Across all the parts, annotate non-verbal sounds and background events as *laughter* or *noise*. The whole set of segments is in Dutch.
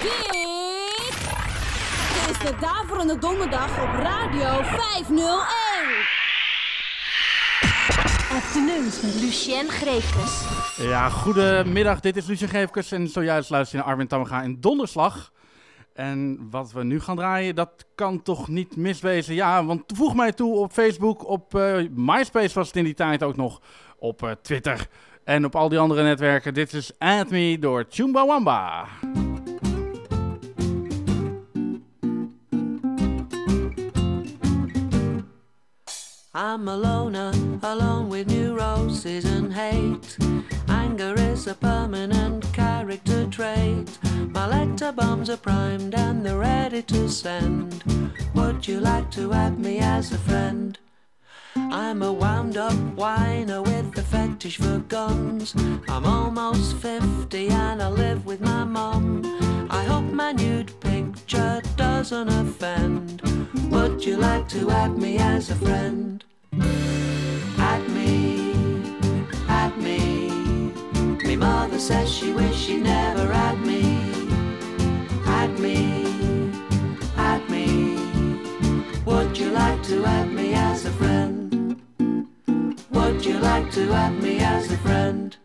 Dit is de Daverende Donderdag op Radio 501. Afternoons met Lucien Greefkes. Ja, goedemiddag. Dit is Lucien Geefkes en zojuist luister je naar Armin Tamga in Donderslag. En wat we nu gaan draaien, dat kan toch niet miswezen. Ja, want voeg mij toe op Facebook, op eh, MySpace was het in die tijd ook nog, op eh, Twitter en op al die andere netwerken. Dit is Add Me door Chumbawamba. I'm a loner, alone with neuroses and hate. Anger is a permanent character trait. My letter bombs are primed and they're ready to send. Would you like to add me as a friend? I'm a wound up whiner with a fetish for guns. I'm almost 50 and I live with my mum. I hope my nude picture doesn't offend. Would you like to add me as a friend? Add me, add me. Me mother says she wish she never had me. Add me, add me. Would you like to add me as a friend? Would you like to add me as a friend?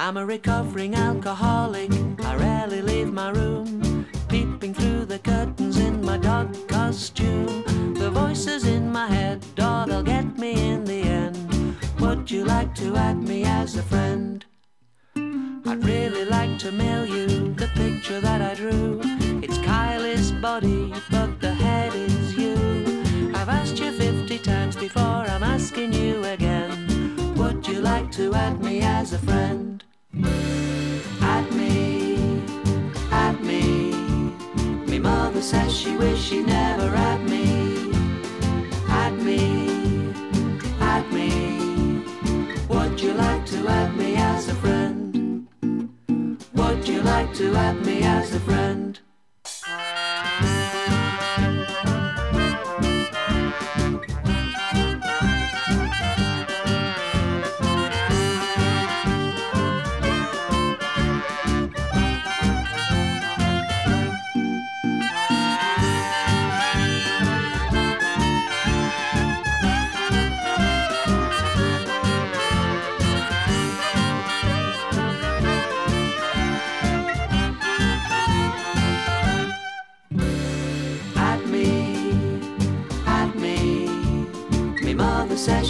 I'm a recovering alcoholic. I rarely leave my room. Peeping through the curtains in my dog costume. The voices in my head, oh, they'll get me in the end. Would you like to add me as a friend? I'd really like to mail you the picture that I drew. It's Kylie's body, but the head is you. I've asked you 50 times before, I'm asking you again. Would you like to add me as a friend? Add me, add me. Me mother says she wish she never had me. Add me, add me. Would you like to add me as a friend? Would you like to add me as a friend?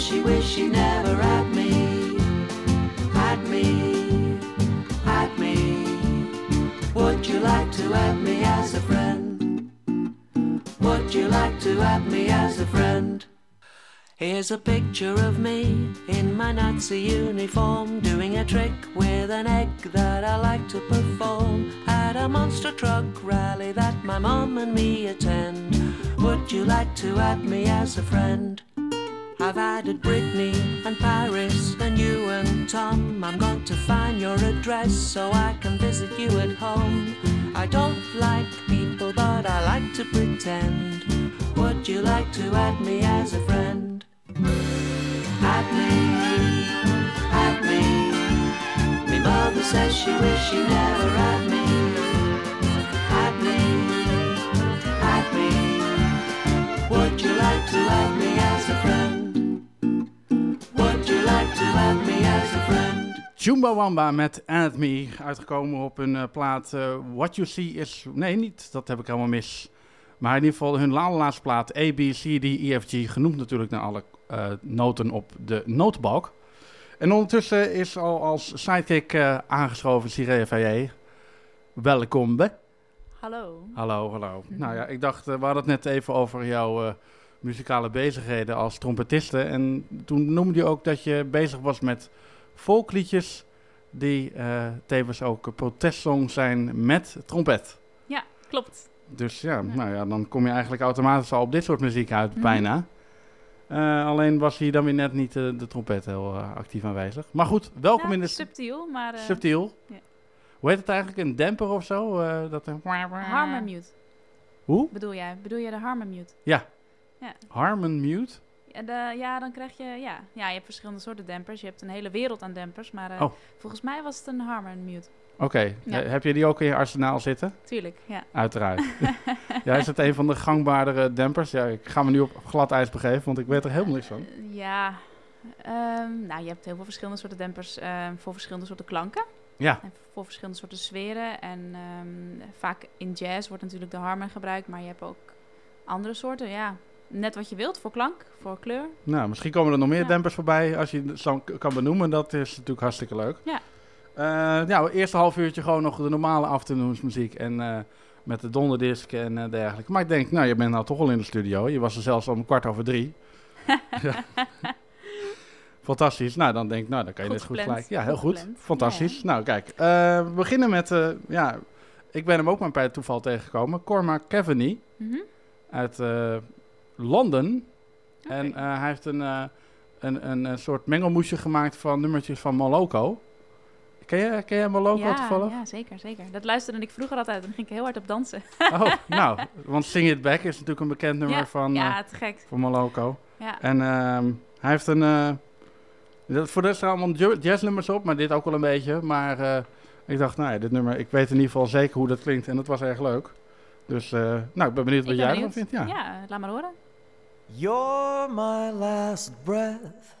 She wish she never had me. Add me, add me. Would you like to add me as a friend? Would you like to add me as a friend? Here's a picture of me in my Nazi uniform doing a trick with an egg that I like to perform at a monster truck rally that my mom and me attend. Would you like to add me as a friend? I've added Brittany and Paris and you and Tom. I'm going to find your address so I can visit you at home. I don't like people, but I like to pretend. Would you like to add me as a friend? Add me, add me. Me mother says she wish she never Chumbawamba met Add Me, uitgekomen op hun eh, plaat eh, What You See Is... Nee, niet, dat heb ik helemaal mis. Maar in ieder geval hun allerlaatste plaat A, B, C, D, E, F, G, genoemd natuurlijk naar alle eh, noten op de notenbalk. En ondertussen is al als sidekick aangeschoven Siree Faye. Welkom, be. Hallo. Hallo, hallo. Nou ja, ik dacht, we hadden het net even over jouw muzikale bezigheden als trompetiste. En toen noemde je ook dat je bezig was met volkliedjes die eh, tevens ook protestsongs zijn met trompet. Ja, klopt. Dus ja, nou ja, dan kom je eigenlijk automatisch al op dit soort muziek uit, bijna. Eh, alleen was hier dan weer net niet eh, de trompet heel actief aanwezig. Maar goed, welkom in de subtiel, maar... subtiel. Hoe heet het eigenlijk? Een demper of zo? Dat Harmon mute. Hoe? Bedoel jij? Bedoel je de Harmon mute? Ja. Ja. Harmon mute? Ja, de, ja, dan krijg je... Ja. ja, je hebt verschillende soorten dempers. Je hebt een hele wereld aan dempers. Maar eh, Oh. volgens mij was het een Harmon mute. Oké, Ja. Eh, heb je die ook in je arsenaal zitten? Tuurlijk, ja. Uiteraard. *laughs* ja, is het een van de gangbaardere dempers? Ja, ik ga me nu op glad ijs begeven, want ik weet er helemaal niks van. Eh, Ja, ehm, nou, je hebt heel veel verschillende soorten dempers ehm, voor verschillende soorten klanken. Ja, En voor verschillende soorten sferen. En ehm, vaak in jazz wordt natuurlijk de harmon gebruikt, maar je hebt ook andere soorten. Ja, net wat je wilt voor klank, voor kleur. nou, misschien komen er nog meer Ja. dempers voorbij als je het zo kan benoemen. Dat is natuurlijk hartstikke leuk. Ja. Ja, het eerste half uurtje gewoon nog de normale afternoonsmuziek en eh, met de donderdisc en eh, dergelijke. Maar ik denk, nou, je bent nou toch al in de studio. Je was er zelfs om kwart over drie. *laughs* Ja. Fantastisch. Nou, dan denk ik, nou, dan kan je Goed dit goed gelijk. Ja, heel Goed. Fantastisch. Ja, Nou, kijk. we beginnen met, ja, ik ben hem ook maar bij toeval tegengekomen. Cormac Cavaney Mhm. uit Londen. En eh, hij heeft een, eh, een, een, een soort mengelmoesje gemaakt van nummertjes van Moloko. Ken je, ken je Moloko ja, toevallig? ja, zeker, zeker. Dat luisterde ik vroeger altijd en dan ging ik heel hard op dansen. Oh, *laughs* nou, want Sing It Back is natuurlijk een bekend nummer ja, van, eh, ja, te gek. van Moloko. Ja. En ehm, hij heeft een... dat, voor de rest staan allemaal jazznummers op, maar dit ook wel een beetje. Maar ik dacht, nou ja, dit nummer, ik weet in ieder geval zeker hoe dat klinkt. En dat was erg leuk. Dus, nou, ik ben benieuwd wat ben jij ervan vindt. Ja. ja, laat maar horen. You're my last breath.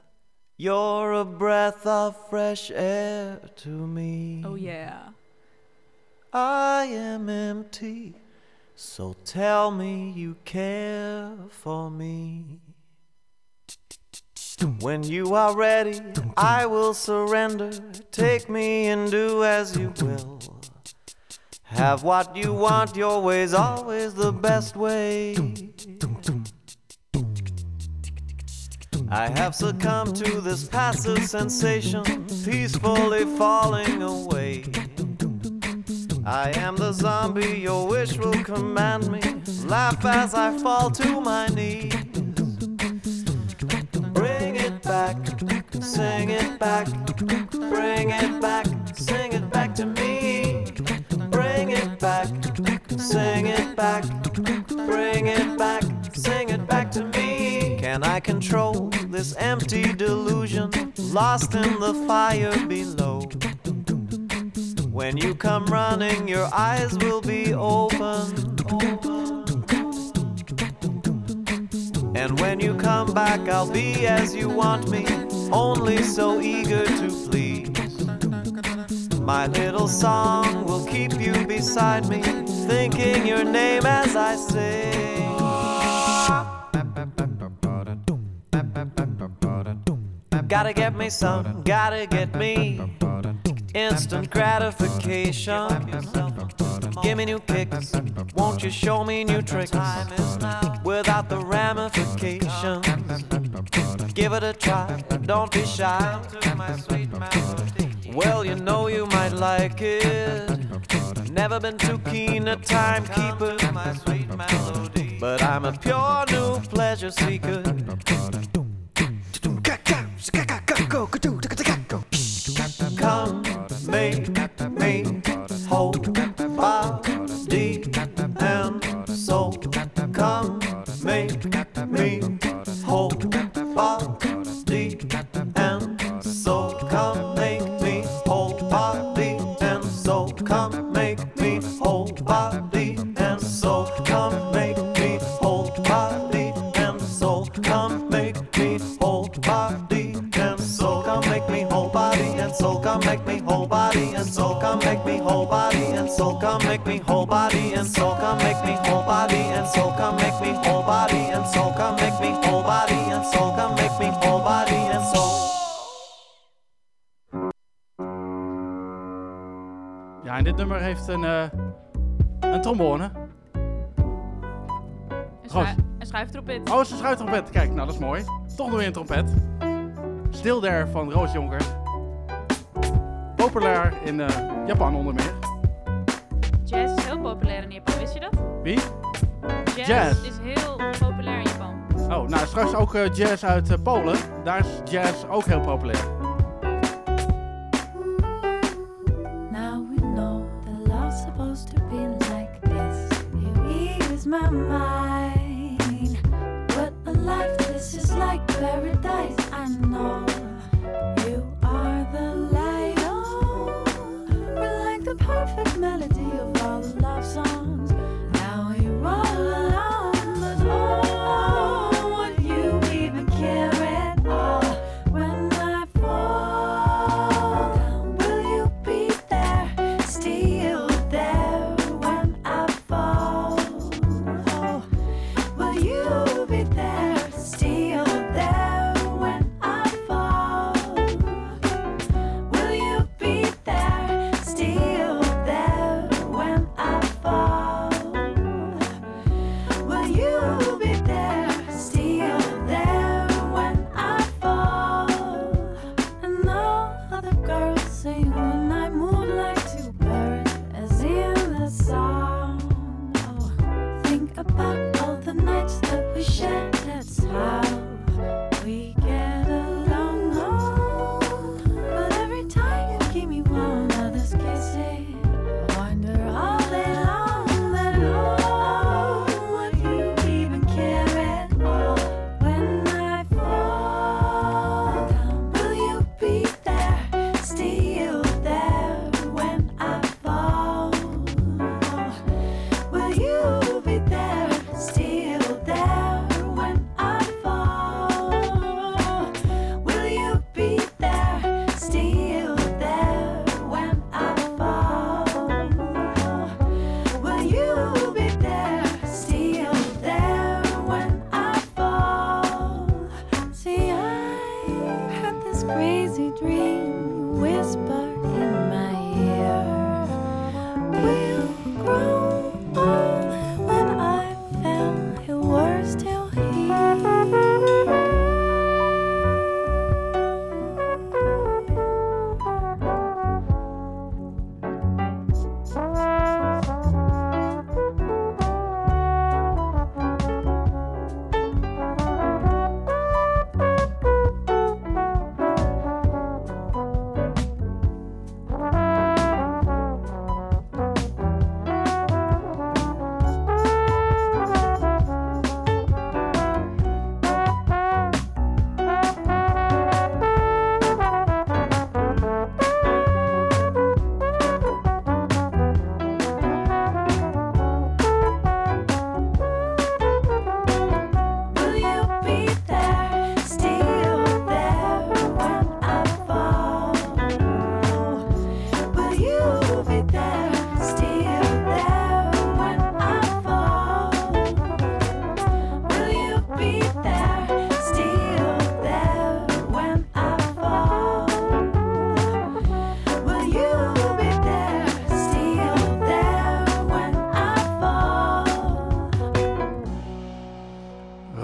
You're a breath of fresh air to me. Oh yeah. I am empty. So tell me you care for me. When you are ready, I will surrender. Take me and do as you will. Have what you want, your way's always the best way. I have succumbed to this passive sensation, peacefully falling away. I am the zombie your wish will command me. Laugh as I fall to my knees. Bring it back, sing it back, bring it back, sing it back to me. Bring it back, sing it back, bring it back, Can I control this empty delusion lost in the fire below? When you come running, your eyes will be open. And when you come back, I'll be as you want me, only so eager to please. My little song will keep you beside me, thinking your name as I sing. Gotta get me some, gotta get me instant gratification. Give me new kicks, won't you show me new tricks without the ramifications? Give it a try, don't be shy. Well, you know you might like it. Never been too keen a timekeeper, but I'm a pure new pleasure seeker. Come een, eh, een trombone. Een, schrui een schuiftrompet. Oh, ze schuiftrompet. Kijk, nou dat is mooi. Toch nog weer een trompet. There van Roos Jonker. Populair in eh, Japan onder meer. Jazz is heel populair in Japan, wist je dat? Wie? Jazz, Jazz. is heel populair in Japan. Oh, nou straks ook eh, jazz uit Polen. Daar is jazz ook heel populair. My mind. What a life, this is like paradise. I know you are the light. Oh, we're like the perfect melody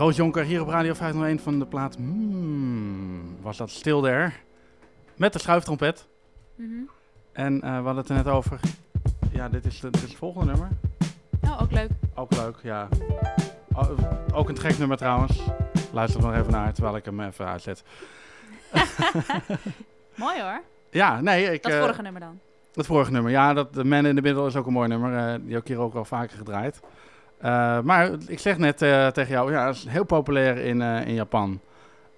Roos Jonker hier op Radio 501 van de plaat hmm, Was dat Stil There? Met de schuiftrompet. Mhm. En eh, we hadden het er net over. Ja, dit is, de- dit is het volgende nummer. Oh, ook leuk. Ook leuk, ja. O- ook een gek nummer trouwens. Luister er nog even naar terwijl ik hem even uitzet. *laughs* Mooi hoor. Ja, nee, ik... Dat eh, vorige nummer dan. Het vorige nummer, ja, dat de Man in the Middle is ook een mooi nummer. eh, die heb ik hier ook al vaker gedraaid. Eh, maar ik zeg net eh, tegen jou, ja, het is heel populair in, eh, in Japan.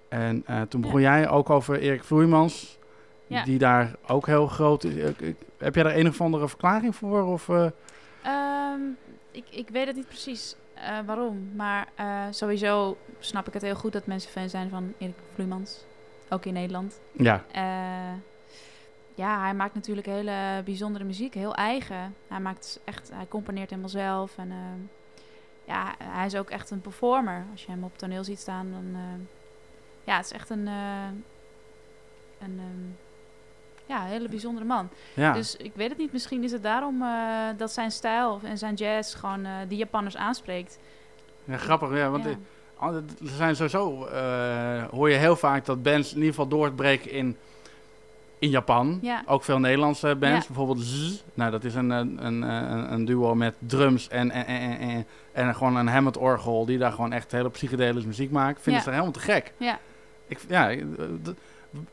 En toen begon jij ook over Erik Vloeimans, Ja. die daar ook heel groot is. Heb jij daar een of andere verklaring voor? Of, eh, Ehm, ik, ik weet het niet precies waarom. Maar sowieso snap ik het heel goed dat mensen fan zijn van Erik Vloeimans. Ook in Nederland. ja, ja, hij maakt natuurlijk hele bijzondere muziek, heel eigen. Hij maakt echt, hij componeert helemaal zelf. En ehm, ja, hij is ook echt een performer. Als je hem op toneel ziet staan, dan ehm, ja, het is echt een, eh, een ehm, ja, hele bijzondere man. ja. Dus ik weet het niet, misschien is het daarom eh, dat zijn stijl en zijn jazz gewoon die Japanners aanspreekt. ja grappig, ja, want Ja. er zijn sowieso, hoor je heel vaak dat bands in ieder geval doorbreken in, in Japan. Ja. Ook veel Nederlandse bands, Ja. bijvoorbeeld Z. Nou, dat is een, een, een, een, een duo met drums en, en, en, en, en gewoon een Hammond-orgel... die daar gewoon echt hele psychedelische muziek maken. Vinden Ja. ze helemaal te gek. Ja. Ik, ja, eh,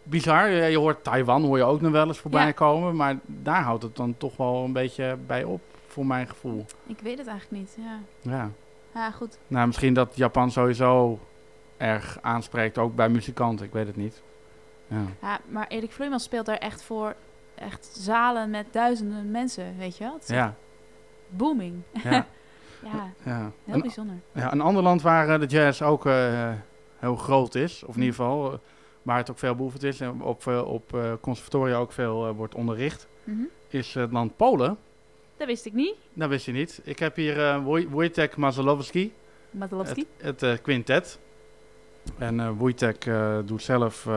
bizar. Je hoort Taiwan, hoor je ook nog wel eens voorbij komen... maar daar houdt het dan toch wel een beetje bij op, voor mijn gevoel. Ik weet het eigenlijk niet, ja. Ja. Ja, goed. Nou, misschien dat Japan sowieso erg aanspreekt, ook bij muzikanten. Ik weet het niet. Ja. Ja, maar Erik Vloeimans speelt daar echt voor echt zalen met duizenden mensen, weet je wel? Ja, booming. ja, *laughs* Ja, ja. heel Een, bijzonder. ja, een ander land waar eh, de jazz ook eh, heel groot is, of in ieder geval eh, waar het ook veel beoefend is en op, op conservatoria ook veel wordt onderricht, Mhm. is het land Polen. Dat wist ik niet. Dat wist je niet. Ik heb hier Woj- Wojtek Mazalowski, Matalowski. het, het quintet. En Wojtek doet zelf,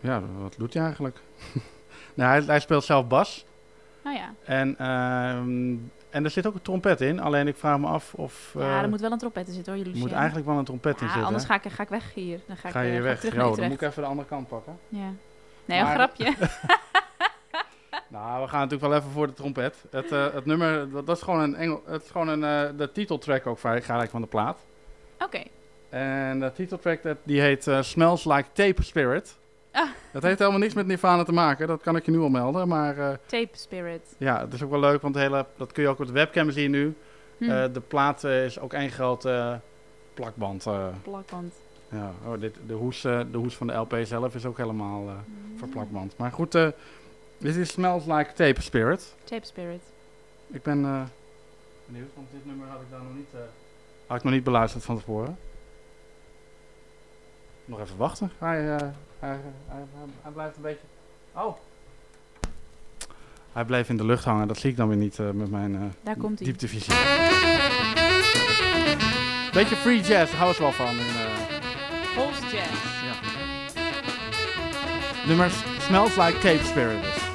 ja, wat doet hij eigenlijk? *laughs* nou, hij, hij speelt zelf bas. Nou ja. En, ehm, en er zit ook een trompet in. Alleen ik vraag me af of... ja, eh, er moet wel een trompet in zitten hoor, er moet eigenlijk wel een trompet in ja, zitten. anders ga ik, ga ik weg hier. Dan ga, Ga ik, je eh, hier ga ik weg? dan moet ik even de andere kant pakken. Ja. Nee, een grapje. *laughs* *laughs* Nou, we gaan natuurlijk wel even voor de trompet. Het, eh, het nummer, dat, dat is gewoon een Engel, het is gewoon een, eh, de titeltrack ook gelijk van de plaat. Oké. En de titeltrack dat, die heet eh, Smells Like Tape Spirit. Ah. Dat heeft helemaal niks met Nirvana te maken, dat kan ik je nu al melden. Maar eh, Tape Spirit. ja, het is ook wel leuk, want hele, dat kun je ook op de webcam zien nu. Hm. Eh, de plaat eh, is ook één grote plakband. Plakband. ja. oh, dit, de, hoes, de hoes van de LP zelf is ook helemaal eh verplakband. Maar goed, dit is Smells Like Tape Spirit. Tape Spirit. Ik ben benieuwd, want dit nummer had ik daar nog niet, had ik nog niet beluisterd van tevoren. Nog even wachten. Eh, hij, hij, hij, hij blijft een beetje... Oh! Hij bleef in de lucht hangen. Dat zie ik dan weer niet eh, met mijn eh, Daar komt hij. dieptevisie. Beetje free jazz, daar houden ze wel van. In, eh, Jazz. ja. Nummers Smells Like Tape Spirit.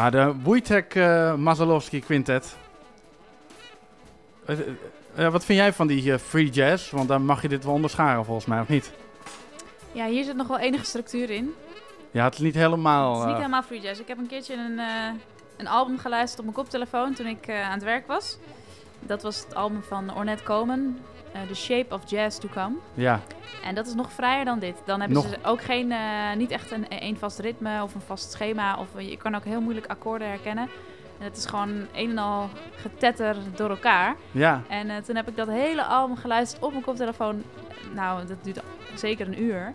Ja, de Wojtek uh, Mazalowski Quintet. Eh, eh, eh, wat vind jij van die eh, free jazz? Want dan mag je dit wel onderscharen volgens mij, of niet? Ja, hier zit nog wel enige structuur in. Ja, het is niet helemaal... Het is niet eh, helemaal free jazz. Ik heb een keertje een, eh, een album geluisterd op mijn koptelefoon toen ik eh, aan het werk was. Dat was het album van Ornette Coleman, eh, The Shape of Jazz to Come. ja, En dat is nog vrijer dan dit. Dan hebben Nog- ze ook geen, eh, niet echt een, een vast ritme of een vast schema. Of je kan ook heel moeilijk akkoorden herkennen. En het is gewoon een en al getetter door elkaar. ja. En eh, toen heb ik dat hele album geluisterd op mijn koptelefoon. Nou, dat duurde zeker een uur.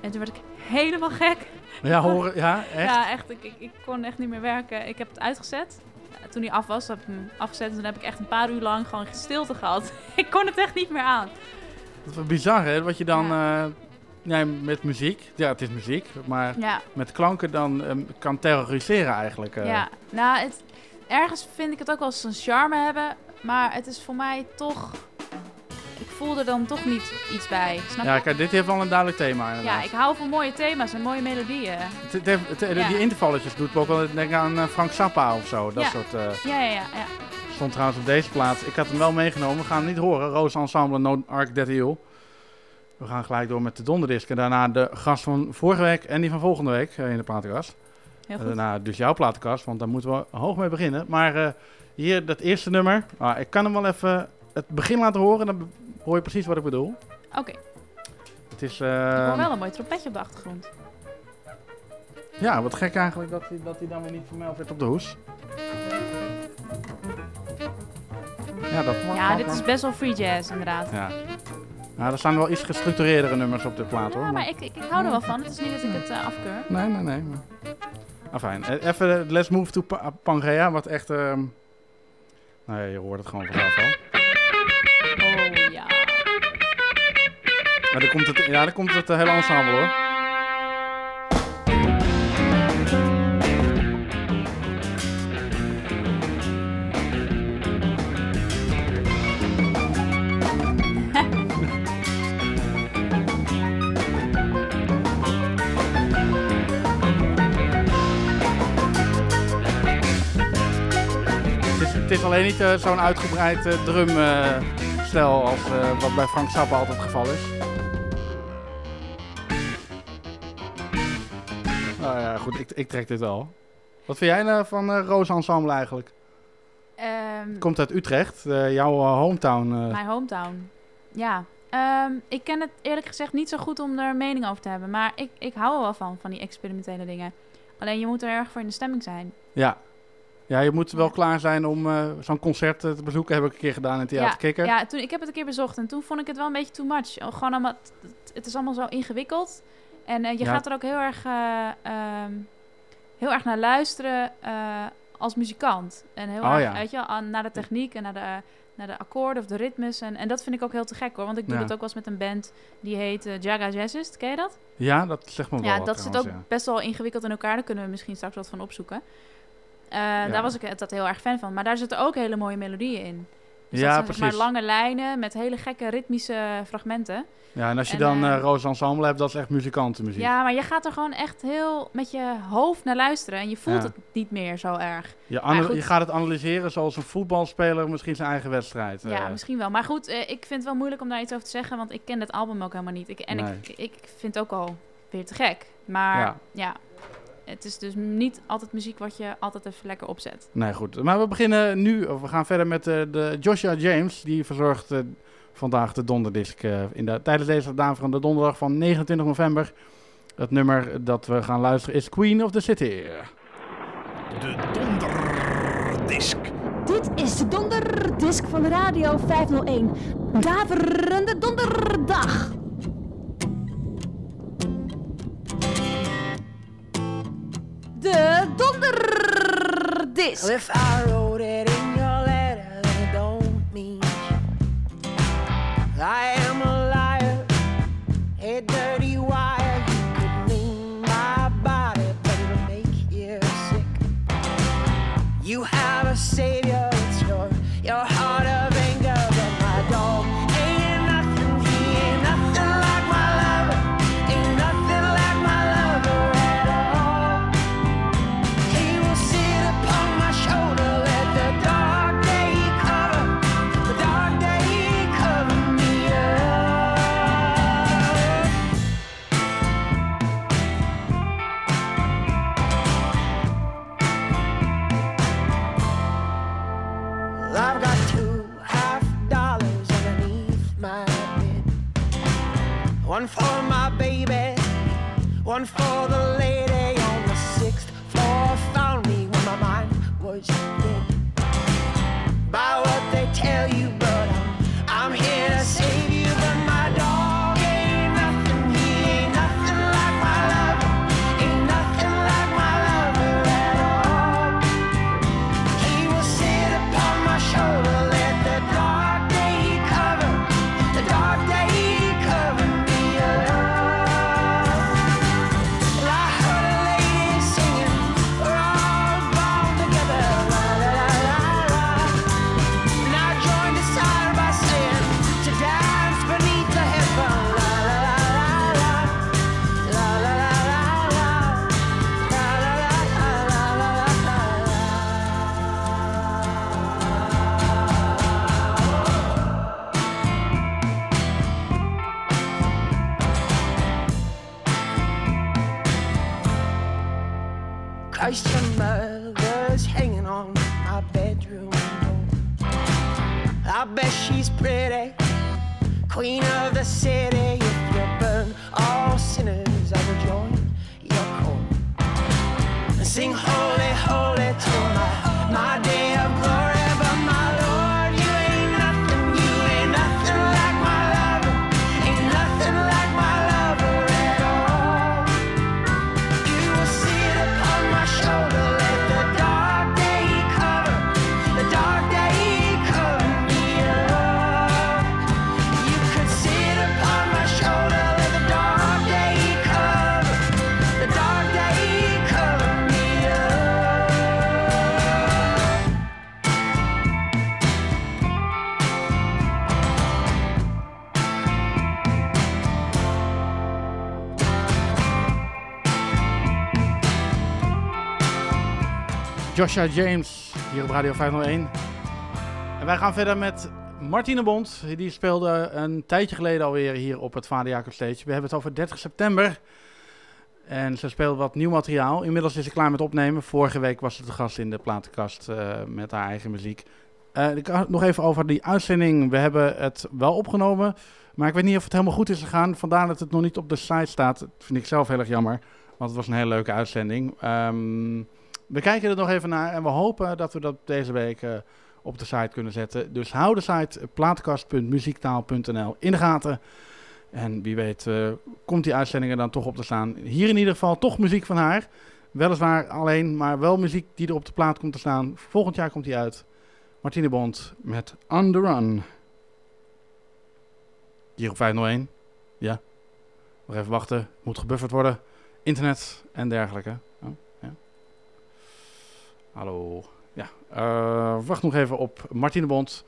En toen werd ik helemaal gek. Ja, horen, ja, *laughs* echt? Ja, echt. Ik, ik, ik kon echt niet meer werken. Ik heb het uitgezet. Toen hij af was, heb ik hem afgezet. En toen heb ik echt een paar uur lang gewoon stilte gehad. *laughs* ik kon het echt niet meer aan. Dat is wel bizar, hè? Wat je dan... eh, ja, met muziek, ja, het is muziek, maar Ja, met klanken dan ehm, kan terroriseren eigenlijk. eh. ja. Nou, het, ergens vind ik het ook wel eens een charme hebben. Maar het is voor mij toch... Ik voel er dan toch niet iets bij. Snap Ja, je? kijk, dit heeft wel een duidelijk thema Ja, ik hou van mooie thema's en mooie melodieën. Het- het heeft- het- Ja. Die intervalletjes doet me ook wel denken aan eh, Frank Zappa of zo. Dat Ja. soort... eh, Ja, ja, ja. ja. stond trouwens op deze plaats. Ik had hem wel meegenomen. We gaan hem niet horen. Roos Ensemble No Arc That Hill. We gaan gelijk door met de donderdisc. En daarna de gast van vorige week en die van volgende week eh, in de platenkast. Heel En goed. daarna dus jouw platenkast, want daar moeten we hoog mee beginnen. Maar eh, hier, dat eerste nummer. Ah, ik kan hem wel even het begin laten horen. Dan hoor je precies wat ik bedoel. Oké, Het is... ik hoor eh, wel een mooi trompetje op de achtergrond. Ja, wat gek eigenlijk dat hij, dat dan weer niet vermeld werd op de hoes. Ja, dat Ja, dit is best wel free jazz inderdaad. Ja. Nou, er staan wel iets gestructureerdere nummers op de plaat hoor. Ja, maar ik, ik, ik hou er wel van. Het is niet dat ik het eh, afkeur. Nee, nee, nee. Maar... Ah, fijn. Eh, Even eh, Let's Move to Pa- Pangea, wat echt... ehm Nou ja, je hoort het gewoon vanzelf al. Maar dan komt het, ja, dan komt het eh, hele ensemble hoor. Het is, alleen niet eh, zo'n uitgebreid eh, drumstel als eh, wat bij Frank Zappa altijd het geval is. Nou ja, goed, ik, ik trek dit wel. Wat vind jij nou van eh Roos Ensemble eigenlijk? Ehm, Komt uit Utrecht, eh, jouw eh, hometown. Mijn hometown. Ja. Ehm, ik ken het eerlijk gezegd niet zo goed om er mening over te hebben. Maar ik, ik hou er wel van, van die experimentele dingen. Alleen je moet er erg voor in de stemming zijn. Ja. Ja, je moet wel Ja. klaar zijn om zo'n concert te bezoeken. Heb ik een keer gedaan in Theater ja, Kikker. Ja, toen, ik heb het een keer bezocht en toen vond ik het wel een beetje too much. Gewoon allemaal, het, het is allemaal zo ingewikkeld. En eh, je Ja. gaat er ook heel erg, eh, ehm, heel erg naar luisteren eh, als muzikant. En heel Oh, erg, ja. weet je, naar de techniek en naar de, naar de akkoorden of de ritmes. En, en dat vind ik ook heel te gek hoor. Want ik doe Ja. dat ook wel eens met een band die heet Jaga Jazzist. Ken je dat? Ja, dat zegt me wel Ja, wat dat zit ook ja. best wel ingewikkeld in elkaar. Daar kunnen we misschien straks wat van opzoeken. Daar was ik altijd heel erg fan van. Maar daar zitten ook hele mooie melodieën in. Dus Ja, dat zijn zeg precies. maar lange lijnen met hele gekke ritmische fragmenten. Ja, en als je En, dan eh Roos Ensemble hebt, dat is echt muzikantenmuziek. Ja, maar je gaat er gewoon echt heel met je hoofd naar luisteren. En je voelt Ja. het niet meer zo erg. Je, goed. gaat het analyseren zoals een voetbalspeler misschien zijn eigen wedstrijd. Ja, eh. misschien wel. Maar goed, ik vind het wel moeilijk om daar iets over te zeggen. Want ik ken het album ook helemaal niet. Ik, en Nee. ik, ik vind het ook al weer te gek. Maar Ja. ja. Het is dus niet altijd muziek wat je altijd even lekker opzet. Nee, goed. Maar we beginnen nu, of we gaan verder met eh, de Joshua James. Die verzorgt eh, vandaag de donderdisc eh, in de, tijdens deze daverende donderdag van 29 november. Het nummer dat we gaan luisteren is Queen of the City. De donderdisc. Dit is de donderdisc van Radio 501. Daverende donderdag. Donderdisc. Well, pretty, queen of the city. Joshua James hier op Radio 501. En wij gaan verder met Martine Bond. Die speelde een tijdje geleden alweer hier op het Vader Jacob Stage. We hebben het over 30 september. En ze speelt wat nieuw materiaal. Inmiddels is ze klaar met opnemen. Vorige week was ze te gast in de platenkast eh, met haar eigen muziek. Eh, nog even over die uitzending. We hebben het wel opgenomen. Maar ik weet niet of het helemaal goed is gegaan. Vandaar dat het nog niet op de site staat. Dat vind ik zelf heel erg jammer. Want het was een hele leuke uitzending. Ehm, we kijken er nog even naar. En we hopen dat we dat deze week eh, op de site kunnen zetten. Dus hou de site plaatkast.muziektaal.nl in de gaten. En wie weet eh, komt die uitzending er dan toch op te staan. Hier in ieder geval toch muziek van haar. Weliswaar alleen, maar wel muziek die er op de plaat komt te staan. Volgend jaar komt die uit. Martine Bond met On The Run. Hier op 501. Ja. Nog even wachten. Moet gebufferd worden. Internet en dergelijke. Ja. Hallo. Ja. eh, wacht nog even op Martine Bond.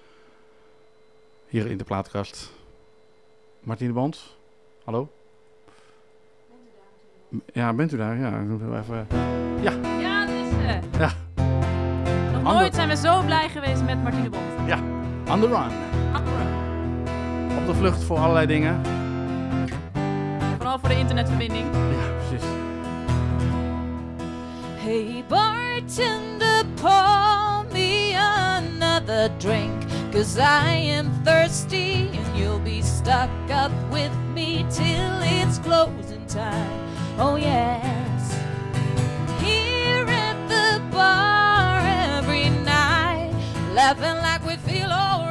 Hier in de plaatkast. Martine Bond. Hallo. Ja, bent u daar? Ja, ik moet wel even... Ja, Ja, dat is ze. ja. Nog Ander- nooit zijn we zo blij geweest met Martine Bond. Ja, on the run. Op de vlucht voor allerlei dingen. Vooral voor de internetverbinding. Ja, precies. Hey bartender, pour me another drink. Cause I am thirsty and you'll be stuck up with me till it's closing time. Oh, yes. Here at the bar every night, laughing like we feel alright.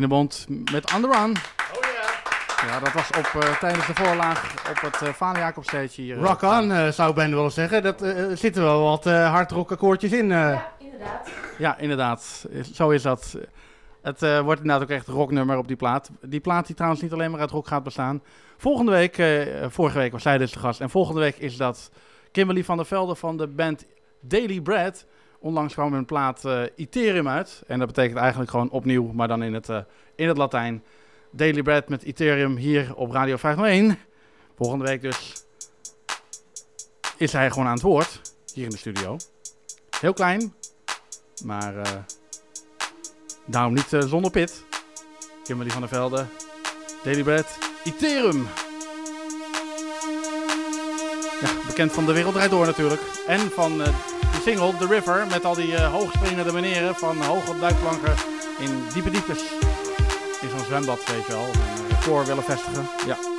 Martine Bond met On The Run. Ja, dat was op, eh, tijdens de voorlaag op het uh, Vaan Jacob Stage hier. eh. Rock on, eh, zou ik bijna willen zeggen. Dat eh, er zitten wel wat eh hardrock akkoordjes in. eh. inderdaad. Ja, inderdaad. Eh, Zo is dat. Het eh, wordt inderdaad ook echt een rocknummer op die plaat. Die plaat die trouwens niet alleen maar uit rock gaat bestaan. Volgende week, eh, vorige week was zij dus de gast. En volgende week is dat Kimberly van der Velde van de band Daily Bread. Onlangs kwam een plaat eh Ethereum uit. En dat betekent eigenlijk gewoon opnieuw, maar dan in het, eh, in het Latijn. Daily Bread met Ethereum hier op Radio 501. Volgende week dus is hij gewoon aan het woord. Hier in de studio. Heel klein, maar eh, daarom niet zonder pit. Kimberly van der Velde, Daily Bread, Ethereum. Ja, bekend van De Wereld Draait Door natuurlijk. En van de single The River met al die eh, hoogspringende meneren van hoge duikplanken in diepe dieptes. In zo'n zwembad, weet je wel. Een record willen vestigen. Ja.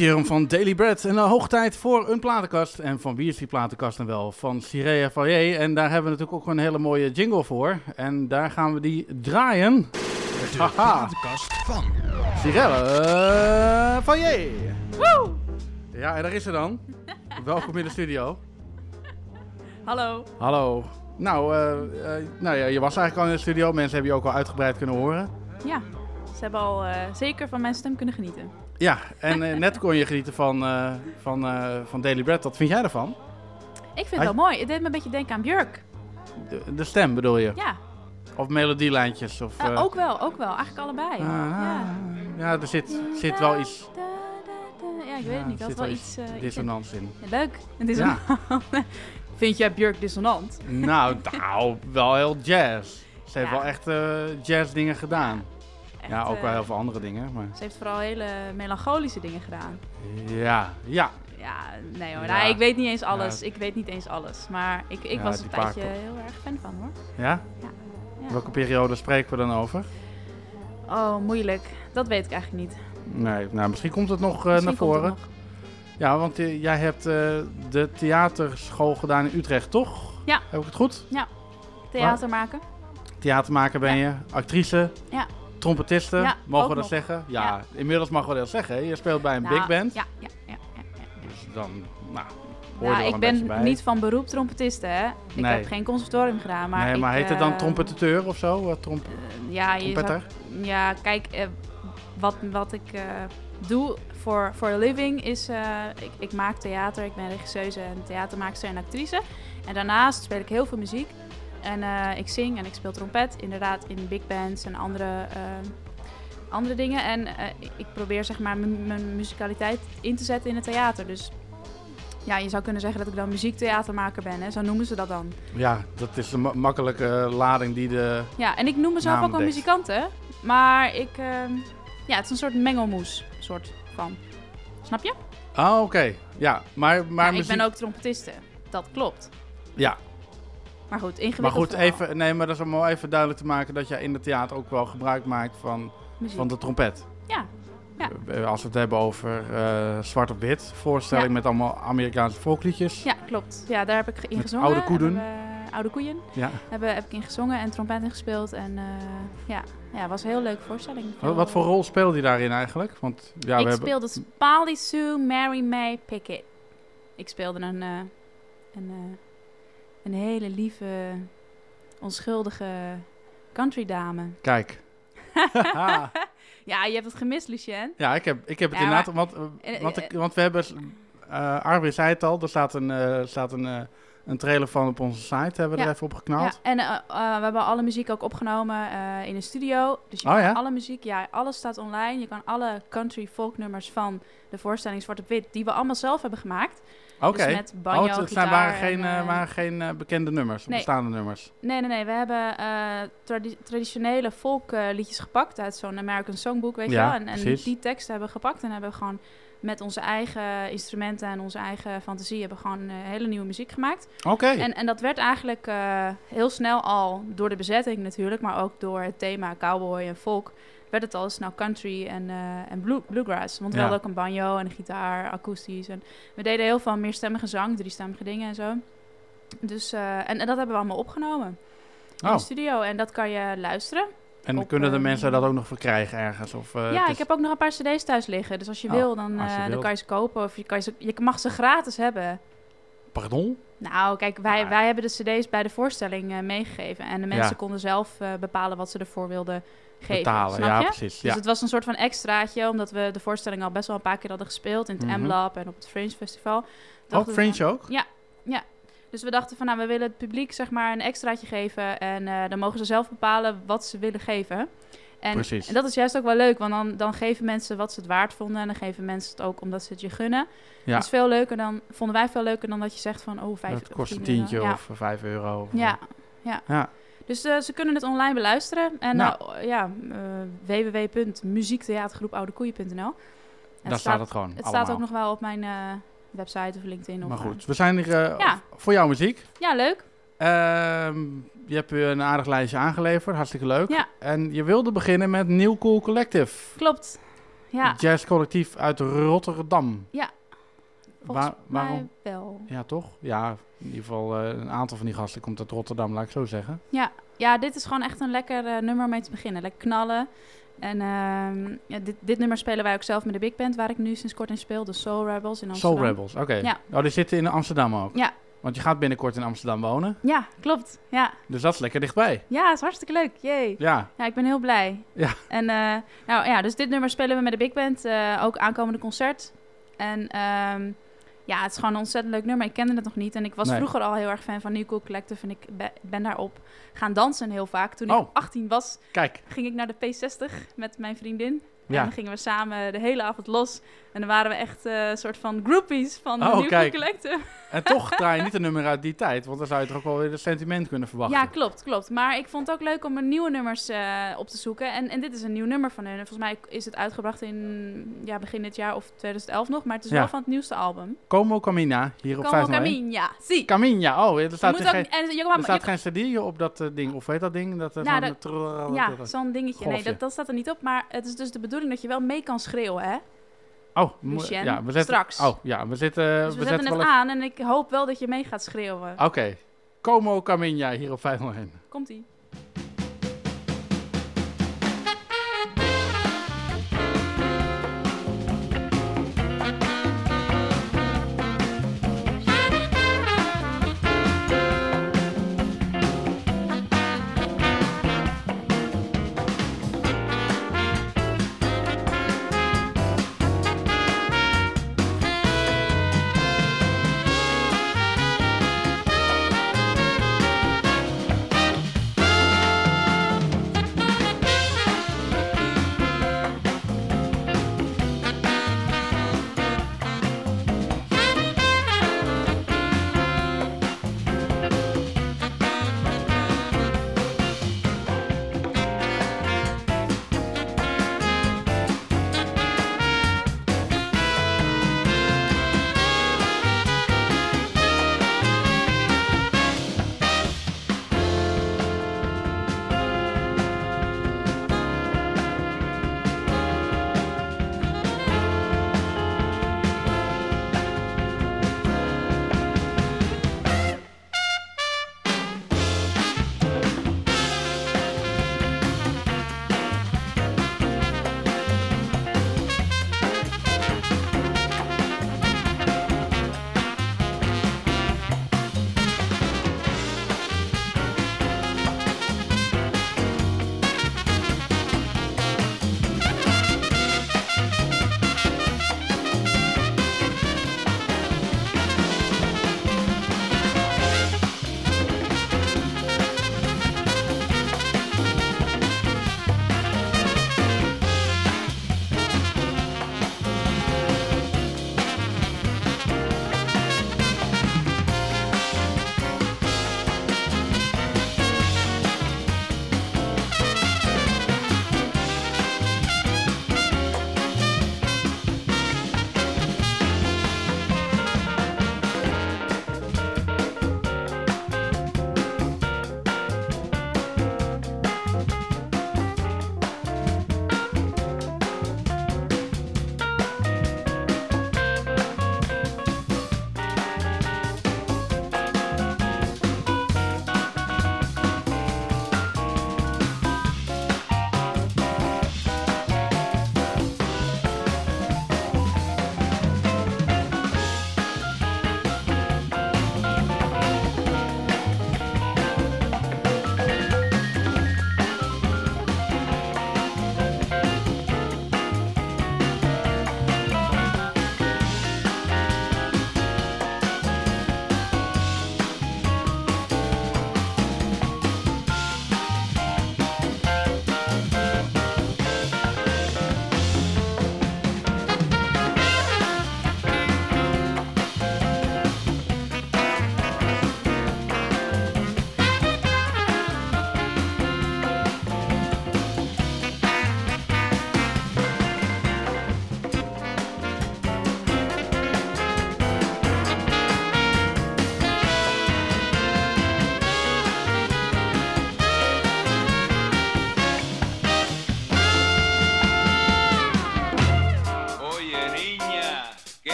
Iterum van Daily Bread. En een hoog tijd voor een platenkast. En van wie is die platenkast dan wel? Van Sirea Foyer. En daar hebben we natuurlijk ook een hele mooie jingle voor. En daar gaan we die draaien. De Haha. platenkast van. Sirelle uh, Foyer. Woe! Ja, en daar is ze dan. *laughs* Welkom in de studio. Hallo. Hallo. Nou, eh, eh, nou ja, je was eigenlijk al in de studio. Mensen hebben je ook al uitgebreid kunnen horen. Ja, ze hebben al eh, zeker van mijn stem kunnen genieten. Ja, en eh, net kon je genieten van, eh, van, eh, van Daily Bread. Wat vind jij ervan? Ik vind het wel mooi. Het deed me een beetje denken aan Björk. De, de stem bedoel je? Ja, Of melodielijntjes? Of, ook wel, ook wel. Eigenlijk allebei. ah, ja. ja, er zit, zit wel iets Da, da, da. Ja, ik weet Ja, het niet. er zit wel iets... iets dissonants in. Ja, leuk. Een dissonant. *laughs* Vind jij Björk dissonant? nou, nou, wel heel jazz. Ze heeft wel echt jazz dingen gedaan. Ja, ook wel eh, heel veel andere dingen. Maar Ze heeft vooral hele melancholische dingen gedaan. ja, ja. Ja, nee hoor. Ja. Nou, ik weet niet eens alles. Ja. Ik weet niet eens alles. Maar ik, ik Ja, was een tijdje heel erg fan van hoor. Ja? Ja. Welke periode spreken we dan over? Oh, moeilijk. Dat weet ik eigenlijk niet. Nee, nou, misschien komt het nog eh, naar voren. nog. Ja, want eh, jij hebt de theaterschool gedaan in Utrecht, toch? Ja. Heb ik het goed? Theater maken. Theatermaker ben je, actrice, Ja. Trompetiste, Ja, mogen we dat nog. zeggen? Ja, Ja. inmiddels mogen we dat zeggen. hè? Je speelt bij een Nou, big band. Ja, ja, ja. Dus dan, nou, hoor je Ja, ik ben bij. niet van beroep trompetiste, hè. Ik Nee. heb geen conservatorium gedaan, maar nee, ik, maar heet het dan eh, trompetateur of zo? Eh, Tromp ja, zou- trompetter? ja, kijk, eh, wat, wat ik doe voor voor a living is... ik, ik maak theater, ik ben regisseuse en theatermaakster en actrice. En daarnaast speel ik heel veel muziek. En eh, ik zing en ik speel trompet, inderdaad, in big bands en andere, eh, andere dingen. En eh, ik- probeer zeg maar mijn muzikaliteit in te zetten in het theater. Dus ja, je zou kunnen zeggen dat ik dan muziektheatermaker ben, hè? zo noemen ze dat dan. Ja, dat is ma- makkelijke lading die de... Ja, en ik noem mezelf ook wel muzikant, hè. Maar ik, ehm, ja, het is een soort mengelmoes, soort van. Snap je? Ah, oké. Ja, maar, maar muziek... Ik ben ook trompetiste, dat klopt. Ja, Maar goed, maar ingewikkeld goed, verhaal. even, nee, maar dat is om wel even duidelijk te maken dat jij in het theater ook wel gebruik maakt van, Muziek. van de trompet. Ja, ja. Als we het hebben over eh, zwart op wit, voorstelling Ja. met allemaal Amerikaanse volkliedjes. Ja, klopt. Ja, daar heb ik in Met gezongen. oude koeden. Hebben we- oude koeien. Ja. Hebben, heb ik in gezongen en trompet in gespeeld. En eh, ja, ja, was een heel leuke voorstelling. Wat, wat voor rol speelde je daarin eigenlijk? Want ja, ik we hebben... speelde Spally Sue Mary May Pickett. Ik speelde een, eh, een, een hele lieve, onschuldige country dame. Kijk. *laughs* ja, je hebt het gemist, Lucien. ja, ik heb, ik heb het Ja, inderdaad... Want, Eh, want, eh, ik, want we hebben... eh Arwin zei het al, er staat een, staat een, een trailer van op onze site. Hebben we Ja. er even op geknald. Ja, en we hebben alle muziek ook opgenomen in een studio. Dus je Oh kan ja? alle muziek, ja, alles staat online. Je kan alle country folk nummers van de voorstelling Zwart op Wit, die we allemaal zelf hebben gemaakt. Oké. Dus met banjo, oh, het, zijn, waren geen, en, eh, eh, waren geen eh, bekende nummers, nee. bestaande nummers. Nee, nee, nee. We hebben eh, tradi- traditionele folkliedjes gepakt uit zo'n American Songbook, weet Ja, je wel. En, en die teksten hebben we gepakt en hebben we gewoon met onze eigen instrumenten en onze eigen fantasie hebben gewoon hele nieuwe muziek gemaakt. Oké. En, en dat werd eigenlijk heel snel al door de bezetting natuurlijk, maar ook door het thema cowboy en folk, werd het al snel country en, eh, en blue, bluegrass. Want we Ja. hadden ook een banjo en een gitaar, akoestisch. En we deden heel veel meerstemmige zang, driestemmige dingen en zo. Dus, eh, en, en dat hebben we allemaal opgenomen in Oh, de studio. En dat kan je luisteren. en op, kunnen de eh, mensen dat ook nog verkrijgen ergens? Of, ja, ik heb ook nog een paar cd's thuis liggen. Dus als je Oh, wil, dan, je dan kan je ze kopen. Of je, kan je, ze, je mag ze gratis hebben. Pardon? Nou, kijk, wij, wij hebben de cd's bij de voorstelling meegegeven. En de mensen Ja. konden zelf bepalen wat ze ervoor wilden geven. Betalen, snap ja, je? precies. Dus Ja. het was een soort van extraatje, omdat we de voorstelling al best wel een paar keer hadden gespeeld. In het Mhm. M-Lab en op het Fringe Festival. Ook Fringe ook? Dus we dachten van, nou, we willen het publiek zeg maar een extraatje geven. En eh, dan mogen ze zelf bepalen wat ze willen geven. En, Precies. en dat is juist ook wel leuk, want dan, dan geven mensen wat ze het waard vonden. En dan geven mensen het ook omdat ze het je gunnen. Ja. Dat is veel leuker dan, vonden wij veel leuker dan dat je zegt van, oh, vijf Dat kost een euro. tientje Ja. of eh, vijf euro. of- Ja, ja. Ja. Dus eh, ze kunnen het online beluisteren. En Nou. nou, ja, eh www.muziektheatergroepoudekoeien.nl. Daar staat het gewoon Het allemaal. staat ook nog wel op mijn website of LinkedIn. Of, Maar goed, we zijn hier Ja. voor jouw muziek. Ja, leuk. Ehm, je hebt een aardig lijstje aangeleverd, hartstikke leuk. Ja. En je wilde beginnen met New Cool Collective. Klopt. Ja, jazzcollectief uit Rotterdam. volgens Waar- waarom? wel. Ja, toch? Ja, in ieder geval eh, een aantal van die gasten komt uit Rotterdam, laat ik zo zeggen. Ja, ja, dit is gewoon echt een lekker eh, nummer om mee te beginnen. Lekker knallen. En ehm, ja, dit, dit nummer spelen wij ook zelf met de big band, waar ik nu sinds kort in speel. De Soul Rebels in Amsterdam. Soul Rebels, oké. Ja. Oh, die zitten in Amsterdam ook? Ja. Want je gaat binnenkort in Amsterdam wonen, Ja, klopt. Ja, dus dat is lekker dichtbij. ja is hartstikke leuk. Jee. Ja, Ja, ik ben heel blij. Ja. En eh, nou ja, dus dit nummer spelen we met de big band. ook aankomende concert. En ehm, ja, het is gewoon een ontzettend leuk nummer. Ik kende het nog niet. En ik was Nee. vroeger al heel erg fan van New Cool Collective. En ik be- ben daarop gaan dansen heel vaak. Toen ik Oh. 18 was, kijk. ging ik naar de P60 met mijn vriendin. En Ja. dan gingen we samen de hele avond los. En dan waren we echt eh, een soort van groupies van Oh, New Collective. En toch *laughs* draai je niet een nummer uit die tijd, want dan zou je toch ook wel weer het sentiment kunnen verwachten. Ja, klopt, klopt. Maar ik vond het ook leuk om er nieuwe nummers eh, op te zoeken. En, en dit is een nieuw nummer van hun. En volgens mij is het uitgebracht in ja, begin dit jaar of 2011 nog. Maar het is Ja. wel van het nieuwste album. Como Camina, hier op Como 501. Caminha, zie. Camina, oh, er Je staat, er ook, geen, en, je, er staat geen cedille op dat eh, ding, of weet dat ding? Dat, eh, Nou, zo'n dat- ja, zo'n dingetje. Nee, dat, dat staat er niet op. Maar het is dus de bedoeling dat je wel mee kan schreeuwen, hè? Oh, Lucien, ja, we straks. Oh, ja, we zitten, Dus we, we zetten het aan en ik hoop wel dat je mee gaat schreeuwen. Oké, Como Camina, hier op 501. Komt-ie.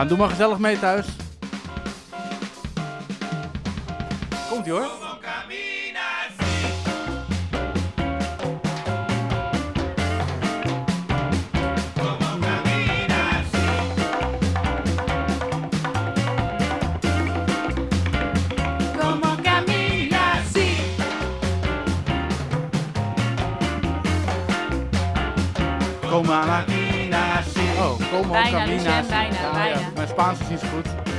Ja, doe maar gezellig mee thuis. Komt ie hoor. Kom aan. Oh, kom op, Camina. passos e escudos.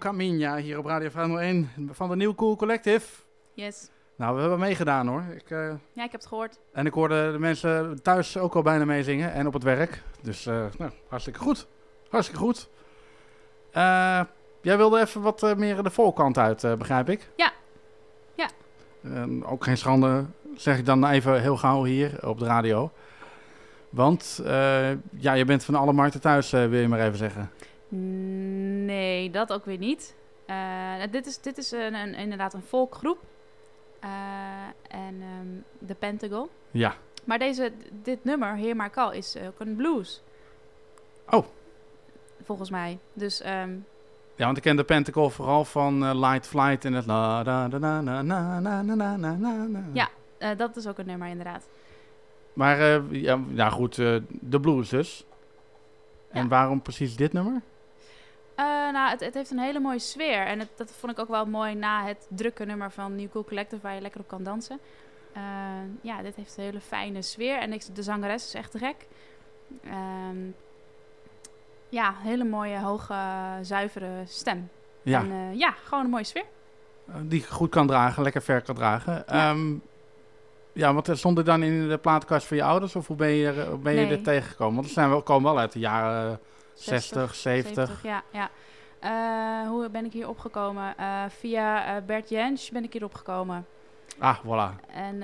Como Camina, hier op Radio 501 van de New Cool Collective. Yes. Nou, we hebben meegedaan hoor. Ik, eh, Ja, ik heb het gehoord. en ik hoorde de mensen thuis ook al bijna meezingen en op het werk. Dus eh, nou, hartstikke goed. Hartstikke goed. Eh, jij wilde even wat meer de volkant uit, eh, begrijp ik? Ja. Ja. Ook geen schande, zeg ik dan even heel gauw hier op de radio. Want eh, ja, je bent van alle markten thuis, eh, wil je maar even zeggen. Nee, dat ook weer niet. Eh, dit is, dit is een, inderdaad een volkgroep. Uh, en ehm, de Pentagol. Pentagon. Ja. Maar deze, dit nummer, Heer Markal, is ook een blues. Oh. Volgens mij. Dus... Ehm, ja, want ik ken de Pentagon vooral van eh, Light Flight en het la da da na na na na na na na. Ja, dat is ook een nummer inderdaad. Maar ja, goed, de blues dus. En waarom precies dit nummer? Eh, nou, het, het heeft een hele mooie sfeer. En het, dat vond ik ook wel mooi na het drukke nummer van New Cool Collective, waar je lekker op kan dansen. Eh, ja, dit heeft een hele fijne sfeer. En ik, de zangeres is echt te gek. Ehm, ja, hele mooie, hoge, zuivere stem. Ja, En, eh, ja, gewoon een mooie sfeer. die goed kan dragen, lekker ver kan dragen. Ja. Ja, ja want stond er dan in de plaatkast van je ouders of hoe ben je, er, ben je Nee. er tegengekomen? Want zijn wel, komen wel uit de jaren 60, 70. ja, ja. Eh, hoe ben ik hier opgekomen? Eh, via eh, Bert Jens ben ik hier opgekomen. Ah, voilà. En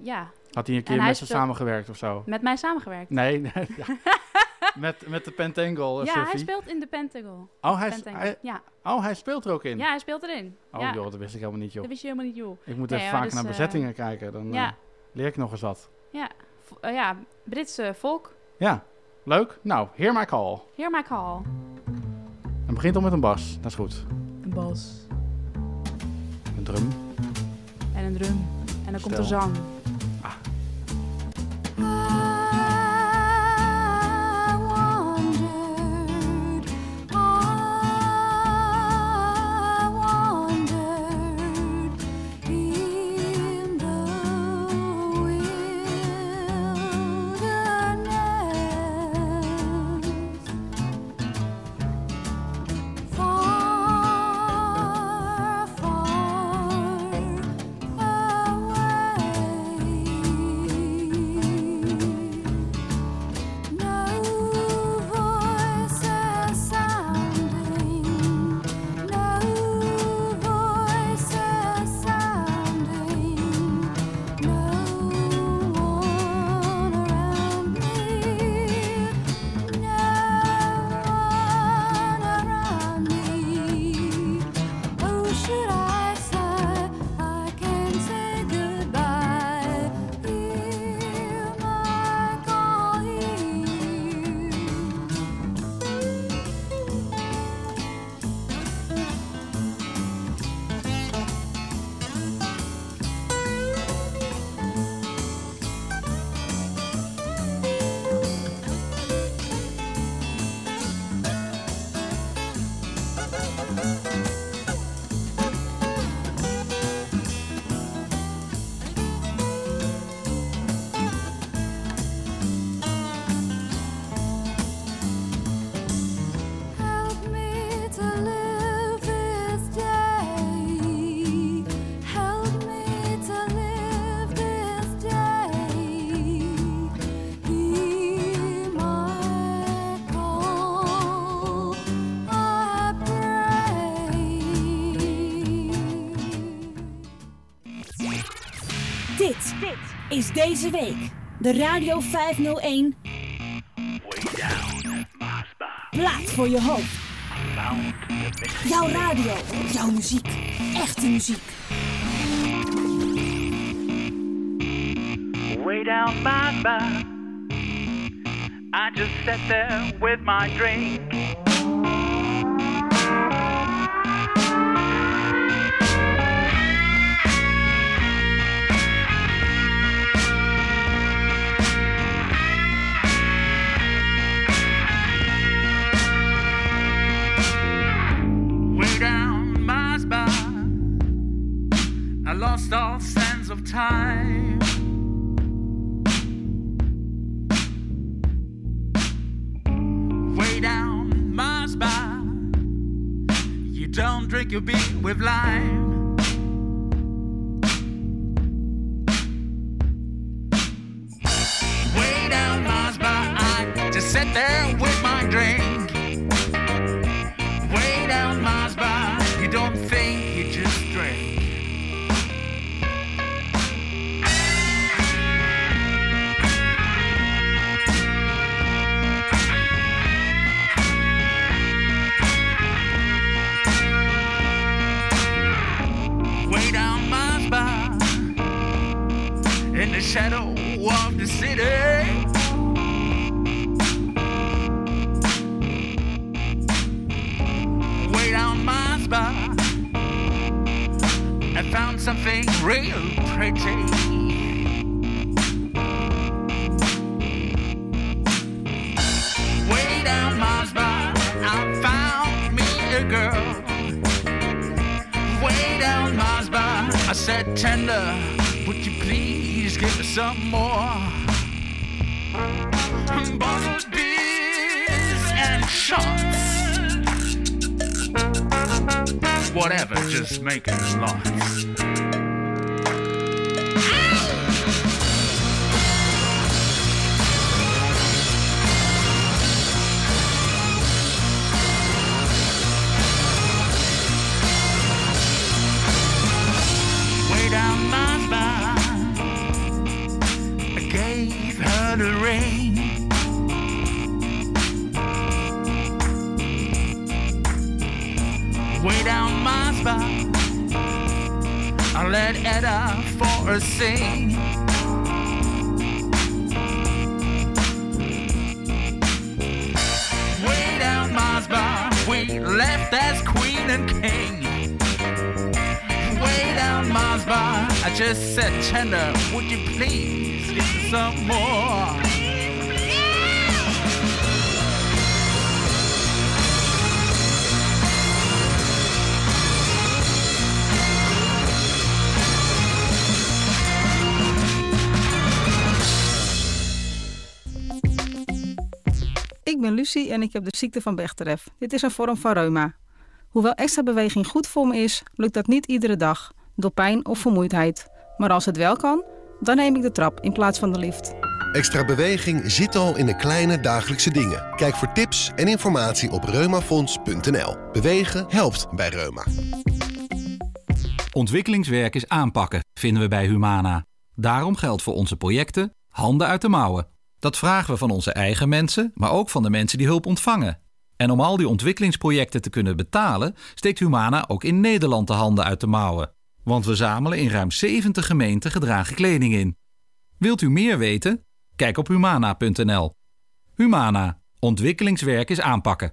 ja, Had hij een En keer met ze samengewerkt of zo? met mij samengewerkt. Nee, *laughs* nee ja. met, met de Pentangle, ja, hij speelt in de Pentagon. Oh hij, ja. oh, hij speelt er ook in? ja, hij speelt erin. Oh ja. joh, dat wist ik helemaal niet joh. Dat wist je helemaal niet, joh. Ik moet Nee, even vaak dus, naar bezettingen kijken, dan ja. leer ik nog eens wat. Ja, v- ja Britse volk. Ja, leuk. Nou, Hear My Call. Heer My Call. Het begint al met een bas, dat is goed. Een bas. Een drum. En een drum. En dan komt er zang. I is deze week de Radio 501 Plaat voor je hoofd. Jouw radio, jouw muziek, echte muziek. Way down my I just sat there with my drink. En ik heb de ziekte van Bechterew. Dit is een vorm van reuma. Hoewel extra beweging goed voor me is, lukt dat niet iedere dag, door pijn of vermoeidheid. Maar als het wel kan, dan neem ik de trap in plaats van de lift. Extra beweging zit al in de kleine dagelijkse dingen. Kijk voor tips en informatie op reumafonds.nl. Bewegen helpt bij reuma. Ontwikkelingswerk is aanpakken, vinden we bij Humana. Daarom geldt voor onze projecten handen uit de mouwen. Dat vragen we van onze eigen mensen, maar ook van de mensen die hulp ontvangen. En om al die ontwikkelingsprojecten te kunnen betalen, steekt Humana ook in Nederland de handen uit de mouwen. Want we zamelen in ruim 70 gemeenten gedragen kleding in. Wilt u meer weten? Kijk op humana.nl. Humana, ontwikkelingswerk is aanpakken.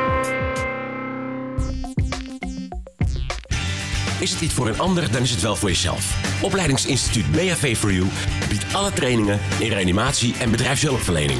Is het niet voor een ander, dan is het wel voor jezelf. Opleidingsinstituut BHV for You biedt alle trainingen in reanimatie en bedrijfshulpverlening.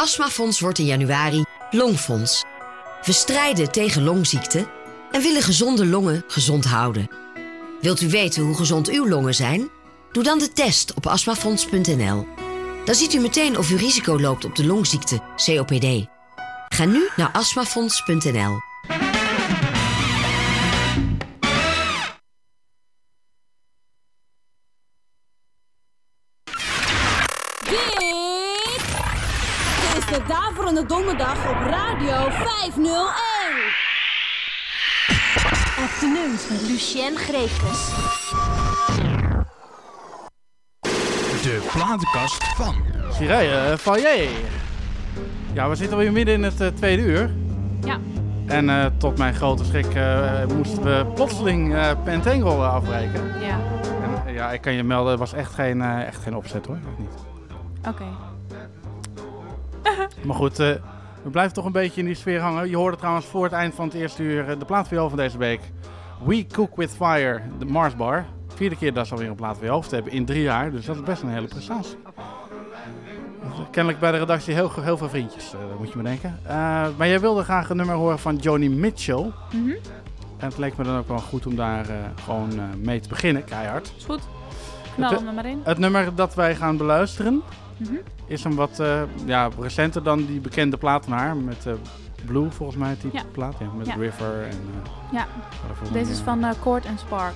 Astmafonds wordt in januari Longfonds. We strijden tegen longziekten en willen gezonde longen gezond houden. Wilt u weten hoe gezond uw longen zijn? Doe dan de test op astmafonds.nl. Dan ziet u meteen of u risico loopt op de longziekte COPD. Ga nu naar astmafonds.nl. Donderdag op Radio 501. Afternoons met Lucien Grekus. De platenkast van. Sirije Foyer. Ja, we zitten alweer midden in het eh, tweede uur. Ja. En eh, tot mijn grote schrik eh, moesten we plotseling uh, Pentangle afbreken. Ja. En, eh, ja, ik kan je melden, het was echt geen, eh, echt geen opzet hoor. Echt niet. Oké. Maar goed, eh, we blijven toch een beetje in die sfeer hangen. Je hoorde trouwens voor het eind van het eerste uur eh, de plaat van deze week. We Cook With Fire, de Mars Bar. Vierde keer dat ze alweer een plaat weer hoofd hebben in drie jaar. Dus dat is best een hele prestatie. Kennelijk bij de redactie heel, heel veel vriendjes, eh, dat moet je me denken. Eh, maar jij wilde graag een nummer horen van Joni Mitchell. Mhm. En het leek me dan ook wel goed om daar gewoon mee te beginnen, keihard. Is goed. Knal er maar in. Het nummer dat wij gaan beluisteren Mhm. Is een wat eh, ja, recenter dan die bekende plaat van haar. Met eh, Blue volgens mij, die Ja. plaat. Ja, met Ja. River en... eh, Ja. Deze is van Court and Spark.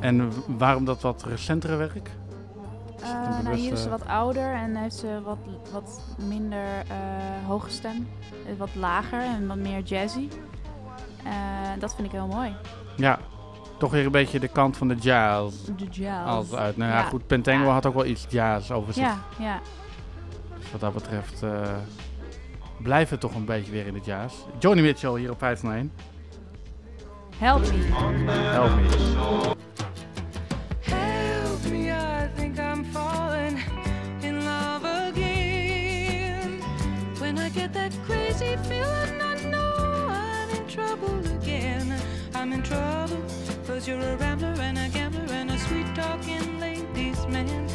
En waarom dat wat recentere werk? Nou, hier is ze wat ouder en heeft ze wat, wat minder hoge stem. Wat lager en wat meer jazzy. Dat vind ik heel mooi. Ja, toch weer een beetje de kant van de jazz. De jazz. Als uit. Nou ja, Ja. goed, Pentangle Ja. had ook wel iets jazz over zich. Ja, ja. Dus wat dat betreft eh blijven we toch een beetje weer in de jazz. Joni Mitchell hier op 501. Help me. Help me. Help me, I think I'm falling in love again. When I get that crazy feeling, I know I'm in trouble again. I'm in trouble, cause you're a rambler and a gambler and a sweet talking ladies man.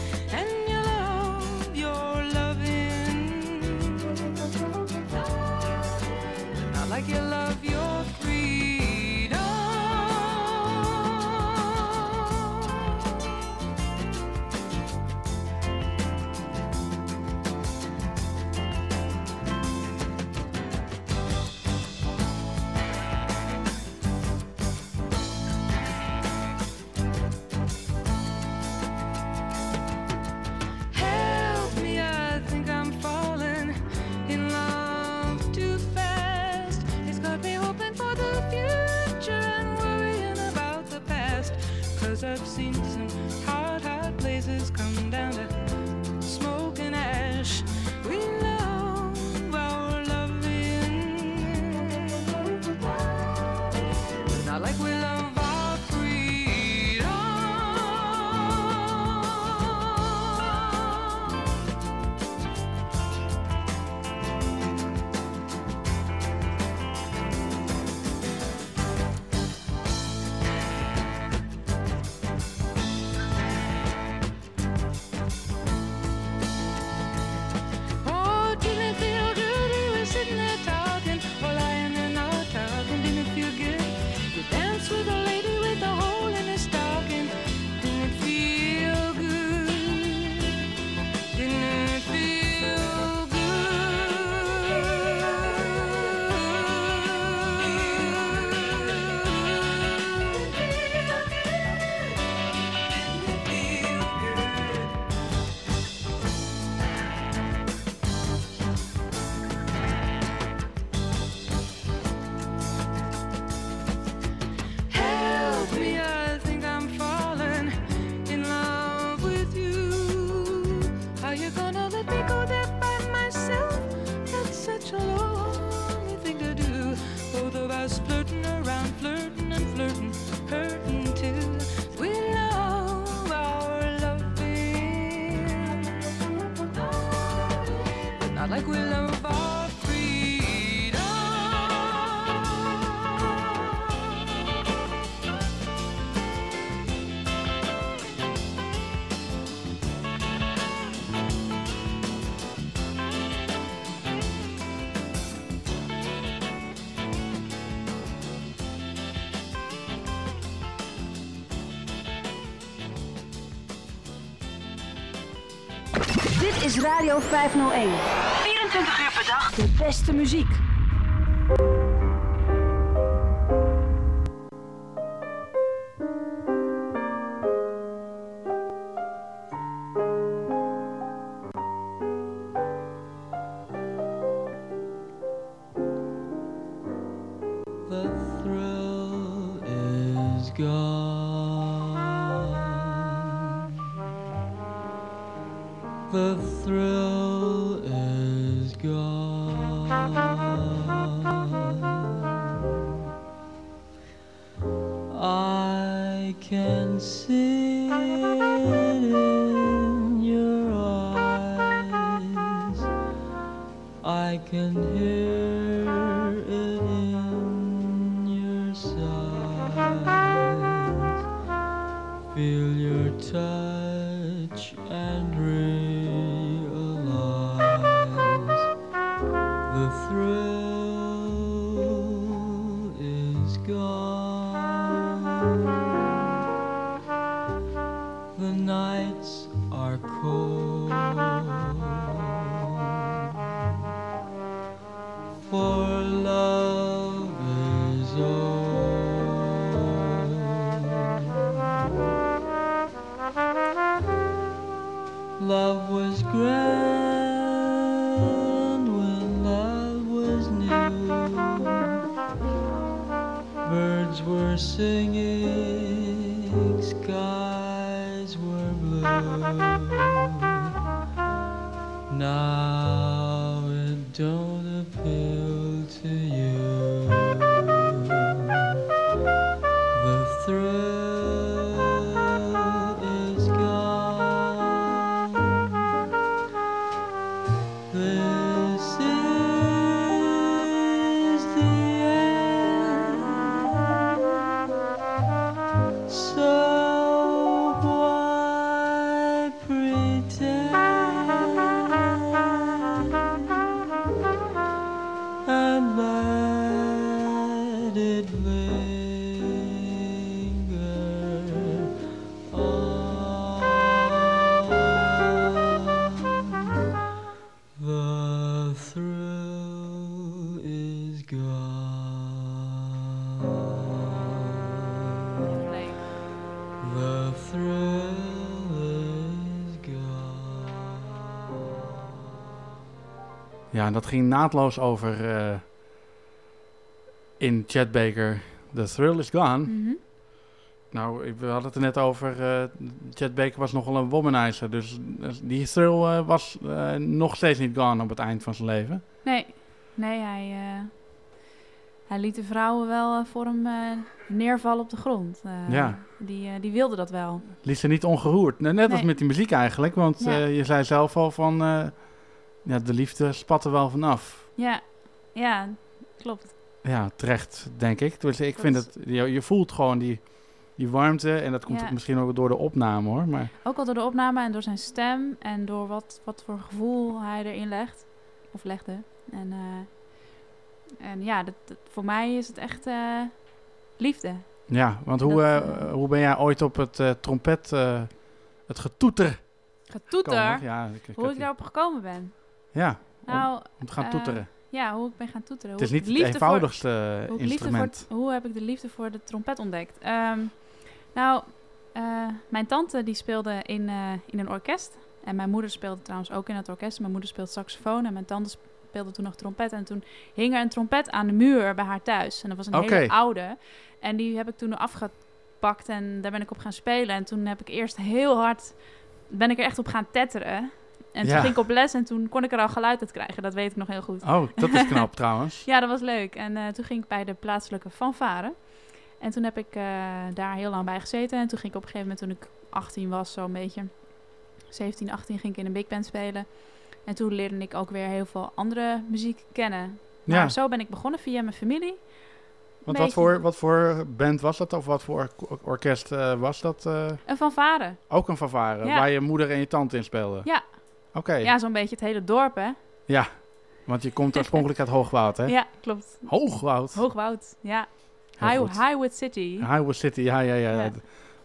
Is Radio 501. 24 uur per dag de beste muziek. The thrill is gone. Ja, en dat ging naadloos over eh, in Chad Baker. The thrill is gone. Mhm. Nou, we hadden het er net over. eh Chad Baker was nogal een womanizer. Dus eh, die thrill eh, was nog steeds niet gone op het eind van zijn leven. Nee, nee hij, hij liet de vrouwen wel voor hem neervallen op de grond. Ja. Die, die wilde dat wel. Liet ze niet ongeroerd. Net als met die muziek eigenlijk. Want Ja. je zei zelf al van. Ja, de liefde spat er wel vanaf. Ja, ja, klopt. Ja, terecht, denk ik. Dus ik Dat vind het. Je, je voelt gewoon die, die warmte. En dat komt Ja. misschien ook door de opname hoor. Maar Ook al door de opname en door zijn stem en door wat, wat voor gevoel hij erin legt. Of legde. En, eh, en ja, dat, dat- voor mij is het echt eh, liefde. ja, want hoe, eh, hoe ben jij ooit op het trompet. het getoeter. Getoeter? Ja, ik, ik hoe ik die- daarop gekomen ben. Ja, Nou, om te gaan eh, toeteren. ja, hoe ik ben gaan toeteren. Het is niet het liefde voor- eenvoudigste hoe instrument. voor hoe heb ik de liefde voor de trompet ontdekt? Ehm, nou, eh, mijn tante die speelde in, eh, in een orkest. En mijn moeder speelde trouwens ook in het orkest. Mijn moeder speelt saxofoon en mijn tante speelde toen nog trompet. En toen hing er een trompet aan de muur bij haar thuis. En dat was een hele oude. En die heb ik toen afgepakt en daar ben ik op gaan spelen. En toen heb ik eerst heel hard, ben ik er echt op gaan tetteren. En toen ging ik op les en toen kon ik er al geluid uit krijgen. Dat weet ik nog heel goed. Oh, dat is knap *laughs* trouwens. Ja, dat was leuk. En eh, toen ging ik bij de plaatselijke fanfare. En toen heb ik eh, daar heel lang bij gezeten. En toen ging ik op een gegeven moment, toen ik 18 was, zo'n beetje, 17, 18, ging ik in een big band spelen. En toen leerde ik ook weer heel veel andere muziek kennen. Maar Ja. zo ben ik begonnen via mijn familie. Want wat voor, wat voor band was dat? Of wat voor or- orkest eh, was dat? eh? Een fanfare. ook een fanfare, Ja. waar je moeder en je tante in speelden? Ja. Oké. Ja, zo'n beetje het hele dorp, hè? Ja, want je komt oorspronkelijk uit Hoogwoud, hè? *laughs* Ja, klopt. Hoogwoud? Hoogwoud, ja. Highwood City. Highwood City, ja, ja, ja. Ja.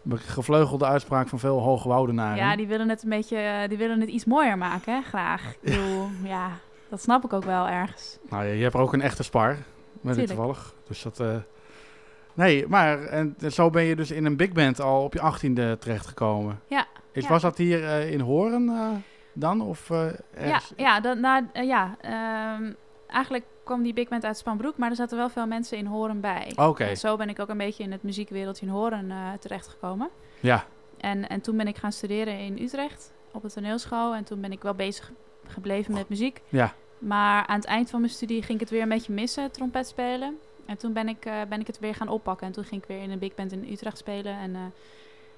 De gevleugelde uitspraak van veel Hoogwoudenaren. Ja, die willen het een beetje, eh, die willen het iets mooier maken, hè? Graag. Ik *laughs* bedoel, ja, dat snap ik ook wel ergens. Nou, je, je hebt ook een echte spar, met dit Tuurlijk. toevallig. Dus dat... eh, Nee, maar en zo ben je dus in een big band al op je achttiende terechtgekomen. Ja. Is, ja. Was dat hier eh, in Horen eh, dan? Of eh, Ja, ja, dan, eh, ja ehm, eigenlijk kwam die big band uit Spanbroek, maar er zaten wel veel mensen in Horen bij. Oké. En zo ben ik ook een beetje in het muziekwereldje in Horen eh, terechtgekomen. Ja. En, en toen ben ik gaan studeren in Utrecht op de toneelschool. En toen ben ik wel bezig gebleven met muziek. Ja. Maar aan het eind van mijn studie ging ik het weer een beetje missen, trompet spelen. En toen ben ik, ben ik het weer gaan oppakken. En toen ging ik weer in een big band in Utrecht spelen en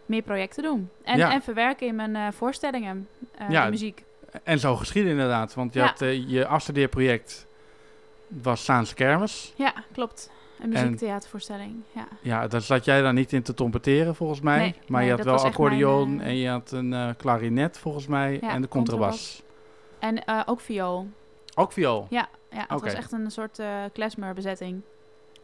meer projecten doen. En, Ja. en verwerken in mijn eh, voorstellingen, eh, Ja, de muziek. En zo geschieden inderdaad. Want je Ja. had eh, je afstudeerproject was Saanse Kermis. Ja, klopt. Een En- muziektheatervoorstelling, ja. Ja, daar zat jij dan niet in te trompeteren volgens mij. Nee, maar nee, je had wel mijn, accordeon en je had een eh, klarinet volgens mij Ja, en de contrabas. En ook viool. Ook viool? Ja, ja het was echt een soort eh klezmerbezetting.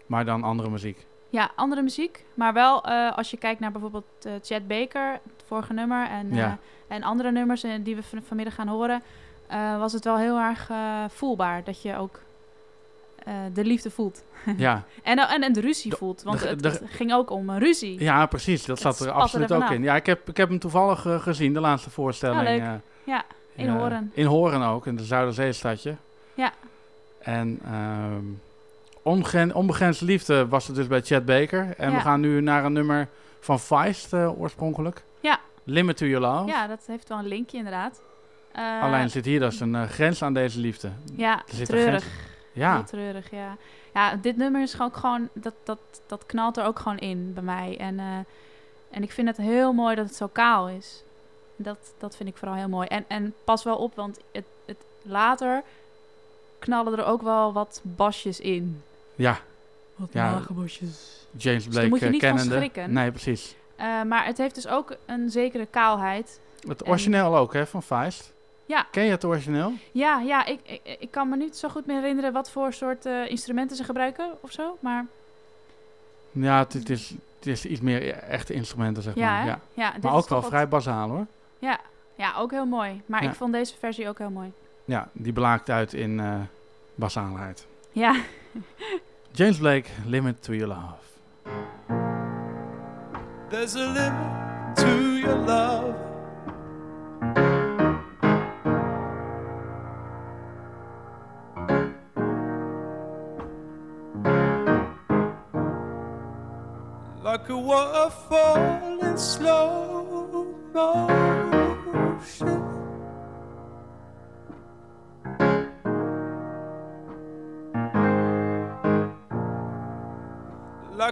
Maar dan andere muziek. Ja, andere muziek. Maar wel eh, als je kijkt naar bijvoorbeeld eh Chad Baker, het vorige nummer, en, Ja. eh, en andere nummers die we van- vanmiddag gaan horen, was het wel heel erg voelbaar dat je ook de liefde voelt. *laughs* Ja. en, en, en de ruzie voelt, want de- het, de- ging ook om een ruzie. Ja, precies. Dat zat er absoluut er ook in. Ja, ik heb, ik heb hem toevallig gezien, de laatste voorstelling. Ja, leuk. Ja, in Horen. In Horen ook, in de Zuiderzeestadje. Ja. En ehm Ongren- Onbegrensde Liefde was het dus bij Chad Baker. En we gaan nu naar een nummer van Feist eh, oorspronkelijk. Ja. Limit to Your Love. Ja, dat heeft wel een linkje inderdaad. Eh, Alleen zit hier dus een eh, grens aan deze liefde. Ja, Er zit treurig. Ja. Heel treurig, ja. Ja, dit nummer is ook gewoon, dat, dat, dat knalt er ook gewoon in bij mij. En, en ik vind het heel mooi dat het zo kaal is. Dat, dat vind ik vooral heel mooi. En, en pas wel op, want het, het, later knallen er ook wel wat basjes in. Ja. Wat ja. James Dus Blake daar moet je eh, niet van kennende. schrikken. Nee, precies. Eh, maar het heeft dus ook een zekere kaalheid. Het En- origineel ook, hè, van Feist. Ja. Ken je het origineel? Ja, ja ik, ik, ik kan me niet zo goed meer herinneren wat voor soort eh, instrumenten ze gebruiken of zo. Maar Ja, het, het is, het is iets meer echte instrumenten, zeg Ja, maar. hè? Ja. Ja, maar ook wel vrij basaal, hoor. ja, ja, ook heel mooi. Maar Ja. ik vond deze versie ook heel mooi. Ja, die blaakt uit in eh basaalheid. Ja. James Blake, Limit to Your Love. There's a limit to your love. Like a waterfall in slow motion.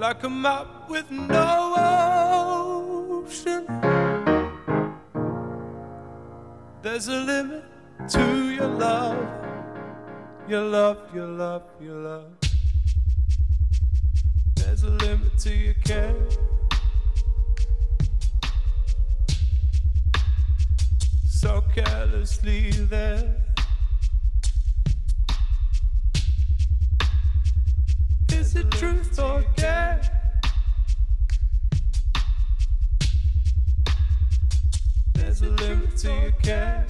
like a map with no ocean. There's a limit to your love, your love, your love, your love. There's a limit to your care. So carelessly there. Is it truth or care? do you care?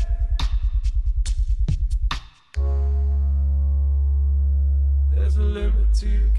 There's a limit to you.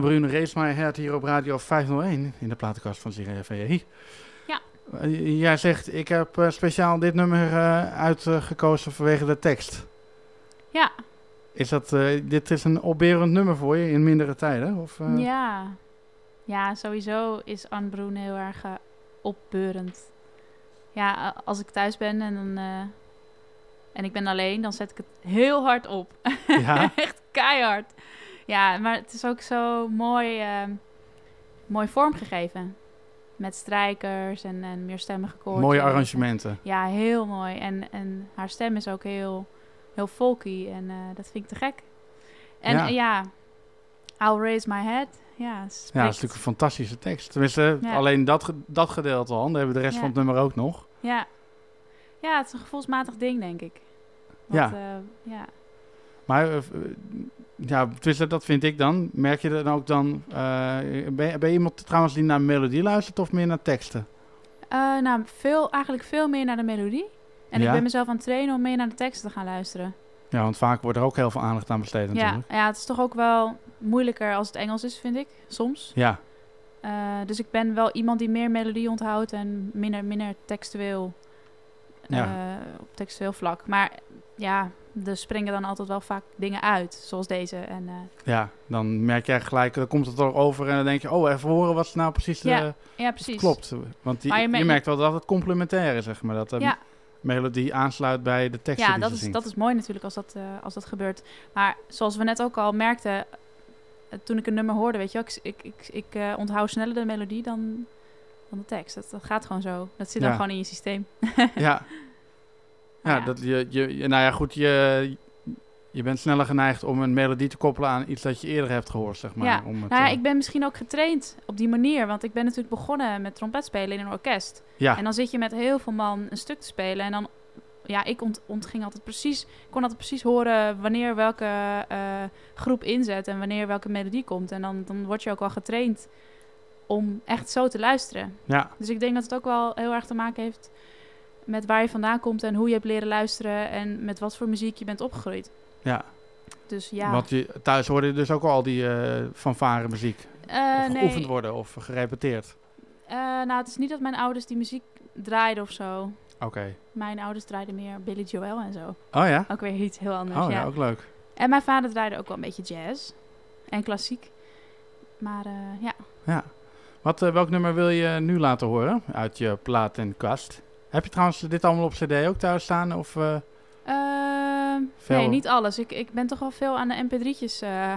My Head hier op Radio 501 in de platenkast van CRVI. Ja. Eh, jij zegt, ik heb eh, speciaal dit nummer eh, uitgekozen vanwege de tekst. Ja. Is dat, dit is een opberend nummer voor je in mindere tijden? Of? Ja. Ja, sowieso is Anne Broen heel erg opbeurend. Ja, als ik thuis ben en dan... en ik ben alleen, dan zet ik het heel hard op. Ja? *laughs* Echt keihard. Ja, maar het is ook zo mooi, eh, mooi vormgegeven. Met strijkers en, en meerstemmige koortjes. Mooie arrangementen. Ja, heel mooi. En, en haar stem is ook heel, heel folky. En eh, dat vind ik te gek. En Ja. I'll raise my head. Ja, Ja, dat is natuurlijk een fantastische tekst. Tenminste, Ja. alleen dat, dat gedeelte al. Dan hebben we de rest Ja. van het nummer ook nog. Ja. ja, het is een gevoelsmatig ding, denk ik. Ja. eh, ja. Maar eh, ja, tenminste, dat vind ik dan. Merk je dan ook dan... eh, ben, je, ben je iemand trouwens die naar melodie luistert of meer naar teksten? Eh, nou, veel, eigenlijk veel meer naar de melodie. En Ja? ik ben mezelf aan het trainen om meer naar de teksten te gaan luisteren. Ja, want vaak wordt er ook heel veel aandacht aan besteed Ja, natuurlijk. ja, het is toch ook wel moeilijker als het Engels is, vind ik, soms. Ja, dus ik ben wel iemand die meer melodie onthoudt en minder, minder textueel Ja. op textueel vlak. Maar ja, er springen dan altijd wel vaak dingen uit, zoals deze. En, eh, ja, dan merk je gelijk, dan komt het er over en dan denk je, oh, even horen wat nou precies, de, Ja, ja, precies. klopt. Want die, Maar je, je mer- merkt wel dat het complementair is, zeg maar. Dat de Ja. melodie aansluit bij de teksten ja, die dat ze is, zingt. dat is mooi natuurlijk als dat, eh, als dat gebeurt. Maar zoals we net ook al merkten, eh, toen ik een nummer hoorde, weet je wel, ik, ik, ik, ik eh, onthoud sneller de melodie dan, dan de tekst. Dat, dat gaat gewoon zo. Dat zit dan Ja. gewoon in je systeem. Ja. *laughs* Ja, Dat je, je, nou ja, goed, je, je bent sneller geneigd om een melodie te koppelen aan iets dat je eerder hebt gehoord, zeg maar. ja, Om het, nou ja, eh, ik ben misschien ook getraind op die manier. Want ik ben natuurlijk begonnen met trompet spelen in een orkest. Ja. En dan zit je met heel veel man een stuk te spelen. En dan, ja, ik ont, ontging altijd precies, kon altijd precies horen wanneer welke eh, groep inzet en wanneer welke melodie komt. En dan, dan word je ook wel getraind om echt zo te luisteren. Ja. Dus ik denk dat het ook wel heel erg te maken heeft met waar je vandaan komt en hoe je hebt leren luisteren en met wat voor muziek je bent opgegroeid. ja. Dus ja. Want je, thuis hoorde je dus ook al die eh fanfare muziek. Of nee. geoefend worden of gerepeteerd. Eh, nou, het is niet dat mijn ouders die muziek draaiden of zo. Oké. Mijn ouders draaiden meer Billy Joel en zo. Oh ja? Ook weer iets heel anders. Oh ja, ja. ook leuk. En mijn vader draaide ook wel een beetje jazz en klassiek. Maar ja. Ja. Wat, welk nummer wil je nu laten horen uit je platenkast? Heb je trouwens dit allemaal op cd ook thuis staan? Of, eh, Ehm, Nee, niet alles. Ik, ik ben toch wel veel aan de mp3'tjes eh,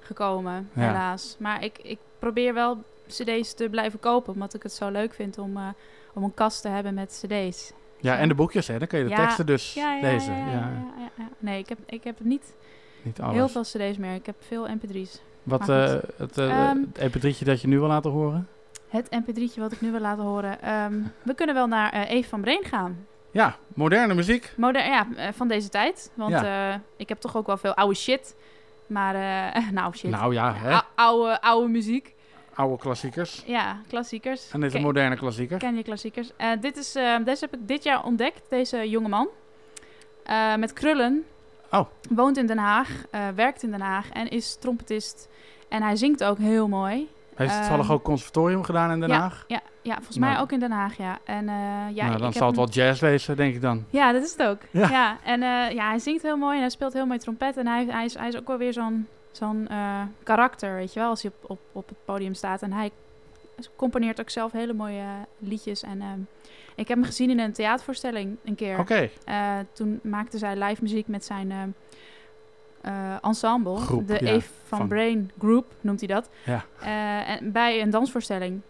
gekomen, Ja. helaas. Maar ik, ik probeer wel cd's te blijven kopen, omdat ik het zo leuk vind om, eh, om een kast te hebben met cd's. ja, en de boekjes, hè? Dan kun je de Ja, teksten dus ja, ja, lezen. Ja, Ja, ja, ja, ja, ja. Nee, ik heb, ik heb niet, Niet alles. heel veel cd's meer. Ik heb veel mp3's. Wat het, eh Ehm, het mp3'tje dat je nu wil laten horen? Het mp3'tje wat ik nu wil laten horen. ehm, we kunnen wel naar eh Eve van Breen gaan. Ja, moderne muziek. Moder ja, eh, van deze tijd. Want Ja. eh, ik heb toch ook wel veel oude shit. Maar, *laughs* nou shit. Nou ja, hè? Ou- oude, oude muziek. Oude klassiekers. Ja, klassiekers. En dit is moderne klassieker. Ken je klassiekers? Dit is, deze heb ik dit jaar ontdekt, deze jonge man. Eh, met krullen. Oh. Woont in Den Haag, werkt in Den Haag en is trompetist. En hij zingt ook heel mooi. Heeft het Ehm, toevallig ook conservatorium gedaan in Den ja, Haag? Ja, ja volgens Nou. mij ook in Den Haag, ja. En, eh, ja nou, dan zal het wel jazz wezen, denk ik dan. ja, dat is het ook. Ja. Ja, en eh, ja, hij zingt heel mooi en hij speelt heel mooi trompet. En hij, hij, is, hij is ook wel weer zo'n zo'n eh, karakter, weet je wel, als hij op, op, op het podium staat. En hij componeert ook zelf hele mooie liedjes. En ehm, ik heb hem gezien in een theatervoorstelling een keer. Oké. Toen maakte zij live muziek met zijn eh, ensemble. Groep, de ja, Eve van, van- Brain Group noemt hij dat. Ja. Eh, en bij een dansvoorstelling.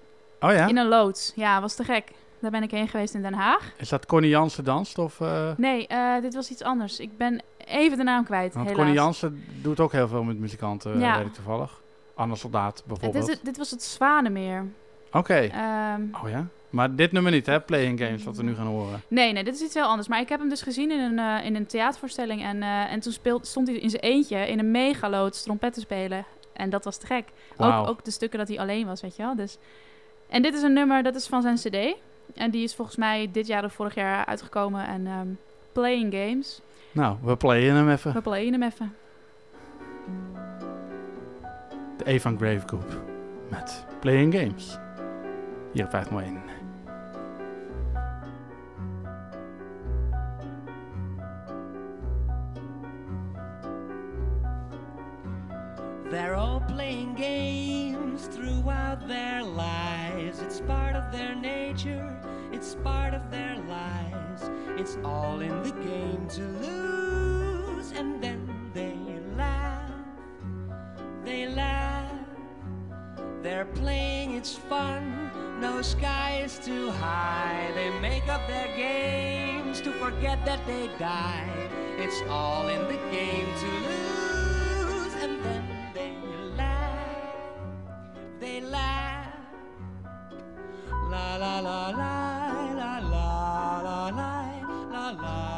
Oh ja? In een loods. Ja, was te gek. Daar ben ik heen geweest in Den Haag. Is dat Connie Jansen danst? Of, eh, Nee, dit was iets anders. Ik ben even de naam kwijt, want helaas. Connie Jansen doet ook heel veel met muzikanten, Ja. weet ik toevallig. Anne Soldaat bijvoorbeeld. is, dit was het Zwanemeer. Oké. Ehm, oh ja? Maar dit nummer niet, hè? Playing Games, wat we nu gaan horen. nee, nee, dit is iets heel anders. Maar ik heb hem dus gezien in een, eh, in een theatervoorstelling. En, eh, en toen speelt, stond hij in zijn eentje in een megaloods trompet te spelen. En dat was te gek. Ook, ook de stukken dat hij alleen was, weet je wel. Dus. En dit is een nummer, dat is van zijn cd. En die is volgens mij dit jaar of vorig jaar uitgekomen. En ehm, Playing Games. Nou, we playen hem even. We playen hem even. de Evan Grave Group met Playing Games. Hier op 501. They're all playing games throughout their lives. It's part of their nature, it's part of their lives. It's all in the game to lose, and then they laugh. They laugh. They're playing, it's fun. No sky is too high. They make up their games to forget that they die. It's all in the game to lose, They laugh. La la la la la la la la la la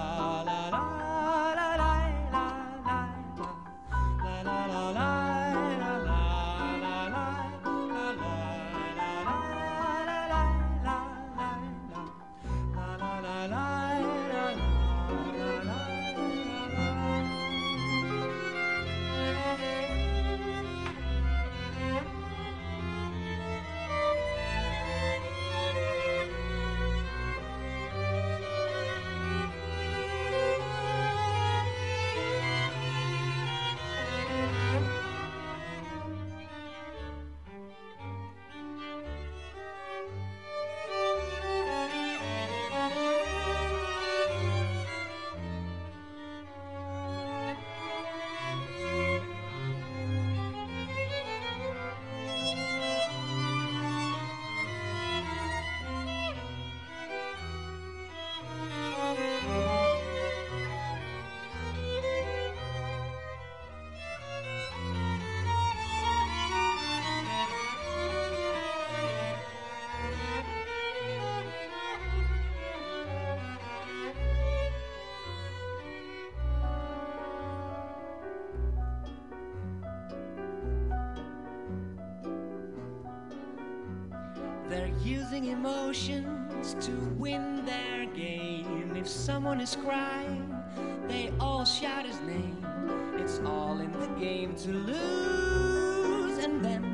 emotions to win their game. If someone is crying, they all shout his name. It's all in the game to lose, and then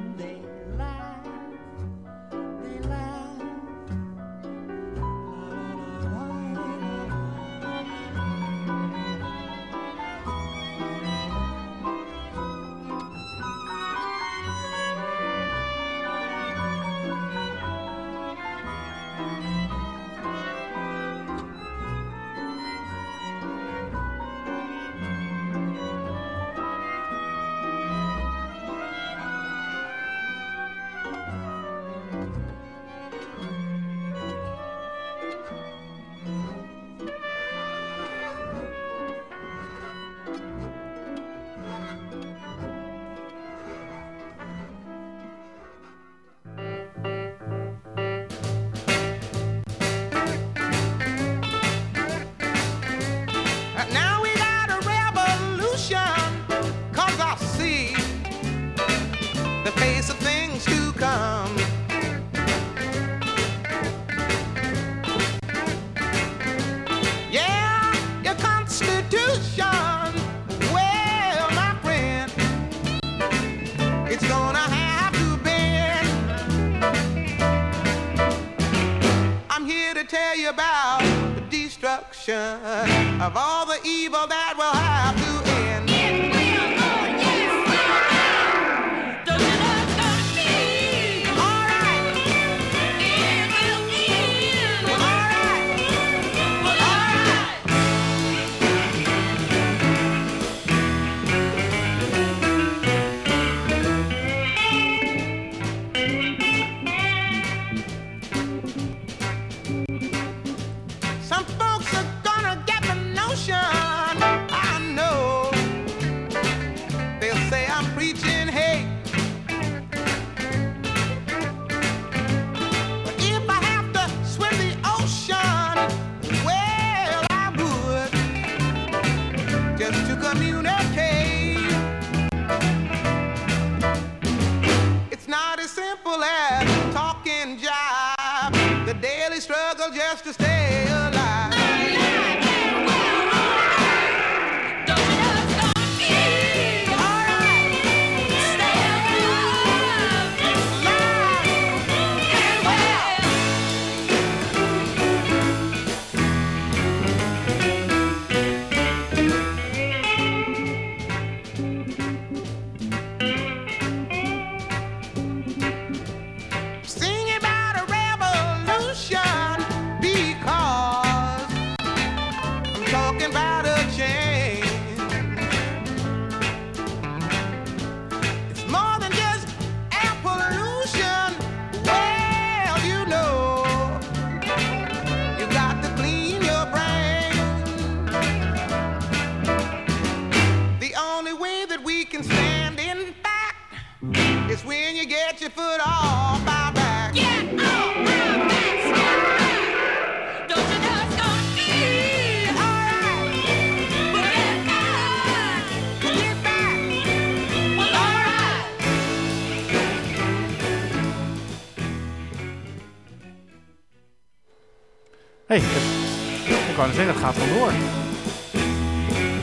hey, ik net zeggen, het gaat gewoon door.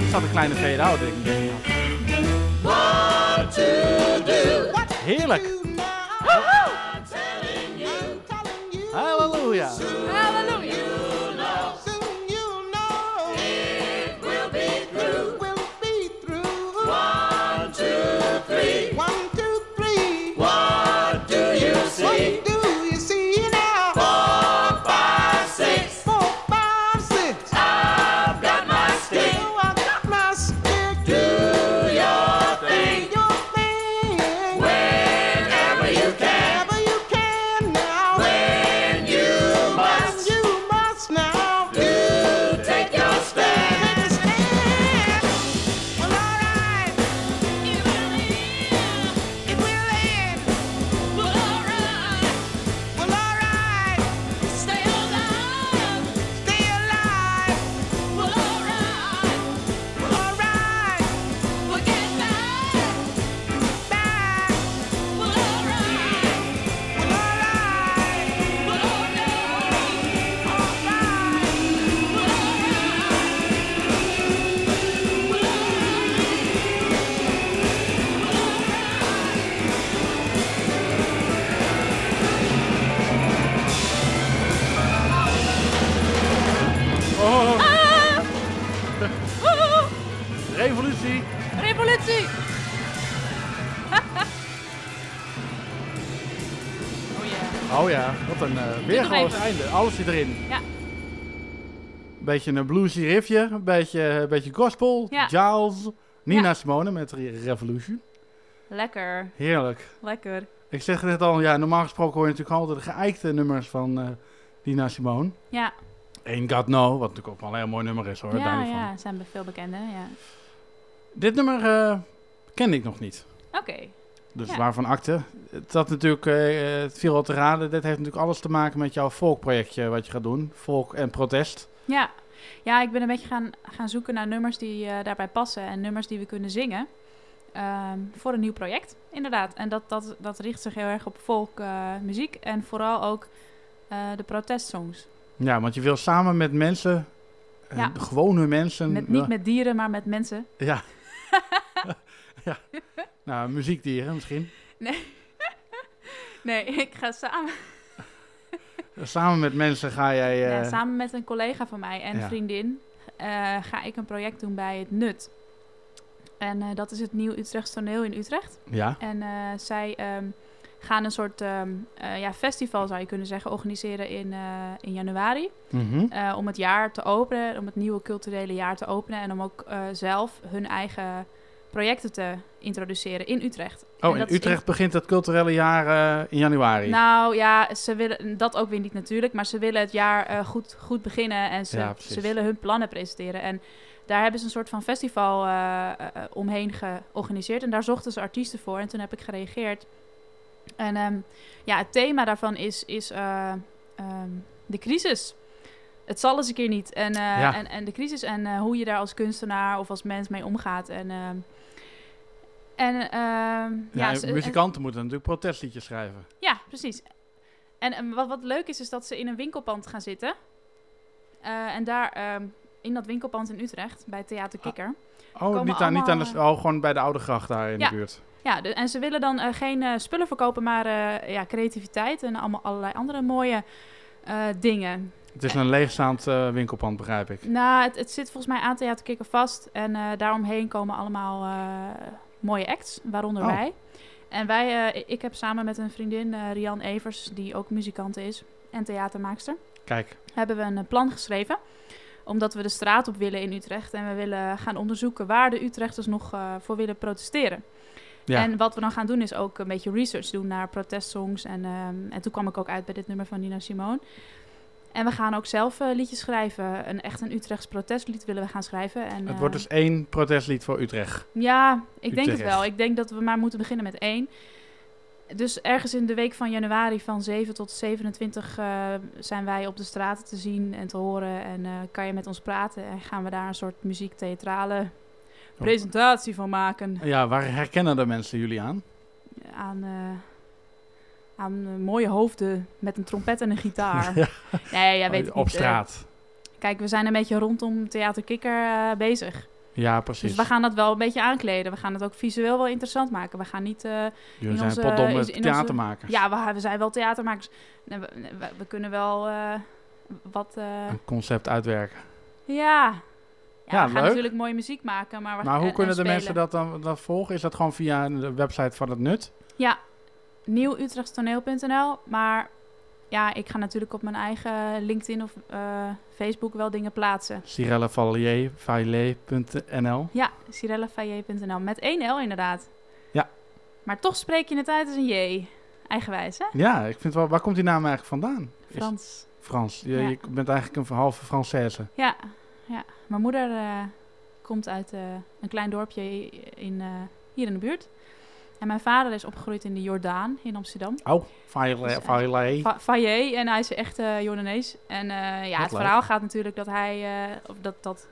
Er zat een kleine fade-out, do? Heerlijk. Halleluja. Einde. Alles zit erin. Ja. Beetje een bluesy riffje, een beetje, een beetje gospel, Ja. Nina Ja. Simone met Re- Revolution. Lekker. Heerlijk. Lekker. Ik zeg net al, ja, normaal gesproken hoor je natuurlijk altijd de geëikte nummers van eh Nina Simone. Ja. Ain't God No, wat natuurlijk ook wel een heel mooi nummer is hoor, Ja, ja, zijn veel bekende, ja. Dit nummer eh kende ik nog niet. Oké. Dus Ja. waarvan akte. Had natuurlijk, eh, het viel al te raden, dit heeft natuurlijk alles te maken met jouw folkprojectje wat je gaat doen. Volk en protest. Ja. ja, ik ben een beetje gaan, gaan zoeken naar nummers die eh, daarbij passen en nummers die we kunnen zingen. ehm, voor een nieuw project, inderdaad. En dat, dat, dat richt zich heel erg op folkmuziek en vooral ook eh, de protestsongs. Ja, want je wil samen met mensen, eh, Ja. gewone mensen... Met, niet met dieren, maar met mensen. Ja. *laughs* ja. Nou, muziekdieren misschien. Nee. *laughs* nee, ik ga samen, *laughs* Samen met mensen ga jij... eh, ja, samen met een collega van mij en Ja. vriendin eh, ga ik een project doen bij het NUT. En eh, dat is het Nieuw Utrechts Toneel in Utrecht. Ja. En eh, zij ehm, gaan een soort ehm, eh, ja, festival, zou je kunnen zeggen, organiseren in, eh, in januari. Mhm. Eh, om het jaar te openen, om het nieuwe culturele jaar te openen. En om ook eh, zelf hun eigen projecten te introduceren in Utrecht. En Oh, in Utrecht begint het culturele jaar eh, in januari. nou ja, ze willen dat ook weer niet natuurlijk, maar ze willen het jaar eh, goed, goed beginnen en ze, Ja, ze willen hun plannen presenteren. En daar hebben ze een soort van festival eh, omheen georganiseerd en daar zochten ze artiesten voor en toen heb ik gereageerd. En ehm, ja, het thema daarvan is, is eh, ehm, de crisis. Het zal eens een keer niet. En, eh, Ja. en, en de crisis en eh, hoe je daar als kunstenaar of als mens mee omgaat. En, ehm, en ehm, ja, en- muzikanten moeten natuurlijk protestliedjes schrijven. ja, precies. En eh, wat, wat leuk is, is dat ze in een winkelpand gaan zitten. Eh, en daar, ehm, in dat winkelpand in Utrecht, bij Theater Kikker. Oh, niet aan, niet aan de, oh, gewoon bij de Oude Gracht daar in Ja. de buurt. Ja, de- en ze willen dan eh, geen eh, spullen verkopen, maar eh, ja, creativiteit en allemaal allerlei andere mooie eh, dingen. Het is een leegstaand eh, winkelpand, begrijp ik. Nou, het, het zit volgens mij aan Theater Kikker vast. En eh, daaromheen komen allemaal eh, mooie acts, waaronder Oh. wij. En wij, ik heb samen met een vriendin, Rian Evers, die ook muzikant is en theatermaakster, Kijk, hebben we een plan geschreven. Omdat we de straat op willen in Utrecht. En we willen gaan onderzoeken waar de Utrechters nog voor willen protesteren. Ja. En wat we dan gaan doen is ook een beetje research doen naar protestsongs. En, ehm, en toen kwam ik ook uit bij dit nummer van Nina Simone. En we gaan ook zelf eh, liedjes schrijven. Een echt een Utrechts protestlied willen we gaan schrijven. En, het eh, wordt dus één protestlied voor Utrecht. ja, ik denk het wel. Ik denk dat we maar moeten beginnen met één. Dus ergens in de week van januari van 7 tot 27 eh, zijn wij op de straten te zien en te horen. En kan je met ons praten en gaan we daar een soort muziektheatrale presentatie van maken. Ja, waar herkennen de mensen jullie aan? Aan, aan eh, mooie hoofden met een trompet en een gitaar. *laughs* Ja. Nee, ja, weet ik Op niet. straat. kijk, we zijn een beetje rondom Theater Kikker eh, bezig. Ja, precies. Dus we gaan dat wel een beetje aankleden. We gaan het ook visueel wel interessant maken. We gaan niet... eh Jullie zijn potdomme in- in onze- theatermakers. Ja, we, we zijn wel theatermakers. We, we, we kunnen wel wat... Een concept uitwerken. ja. Ja, Ja, we gaan leuk. natuurlijk mooie muziek maken. Maar, Maar hoe en- kunnen en de mensen dat dan dat volgen? Is dat gewoon via de website van het Nut? Ja, nieuwutrechtstoneel.nl. Maar ja, ik ga natuurlijk op mijn eigen LinkedIn of eh, Facebook wel dingen plaatsen. Cirelle Vallier, Vallier.nl. Ja, cirellefaye.nl. Met één L inderdaad. Ja. Maar toch spreek je het uit als een J. Eigenwijs, hè? Ja, ik vind wel... Waar komt die naam eigenlijk vandaan? Is- Frans. Frans. Je, Ja. je bent eigenlijk een halve Française. Ja, ja. Mijn moeder eh, komt uit eh, een klein dorpje in, hier in de buurt. En mijn vader is opgegroeid in de Jordaan in Amsterdam. Oh, Vallier. Vallier. Fa- Faye en hij is echt eh Jordanees. En eh, ja, Wat het leuk. verhaal gaat natuurlijk dat hij, eh, of dat, dat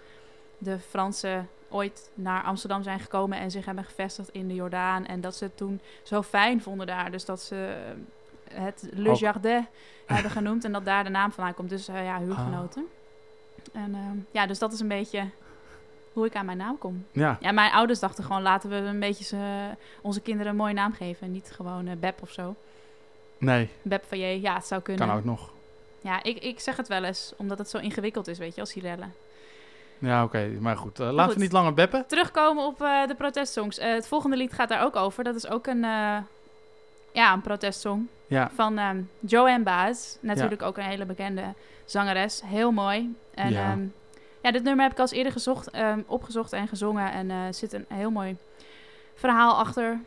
de Fransen ooit naar Amsterdam zijn gekomen en zich hebben gevestigd in de Jordaan. En dat ze het toen zo fijn vonden daar. Dus dat ze eh, het Le Ook. Jardin *laughs* hebben genoemd en dat daar de naam vandaan komt. Dus eh, ja, huurgenoten. En ehm, ja, dus dat is een beetje hoe ik aan mijn naam kom. Ja. Ja, mijn ouders dachten gewoon, laten we een beetje ze- onze kinderen een mooie naam geven. En niet gewoon eh Beb of zo. Nee, Beb van je, ja, het zou kunnen. kan ook nog. Ja, ik, ik zeg het wel eens, omdat het zo ingewikkeld is, weet je, als Sirelle. Ja, oké. Maar goed, eh, laten goed. we niet langer beppen. Terugkomen op eh, de protestsongs. Het volgende lied gaat daar ook over. Dat is ook een, ja, een protestsong Ja. van ehm, Joanne Baez. Natuurlijk ook een hele bekende zangeres. Heel mooi. En Ja. ja, ja dit nummer heb ik al eens eerder gezocht, ehm, opgezocht en gezongen. En eh, er zit een heel mooi verhaal achter,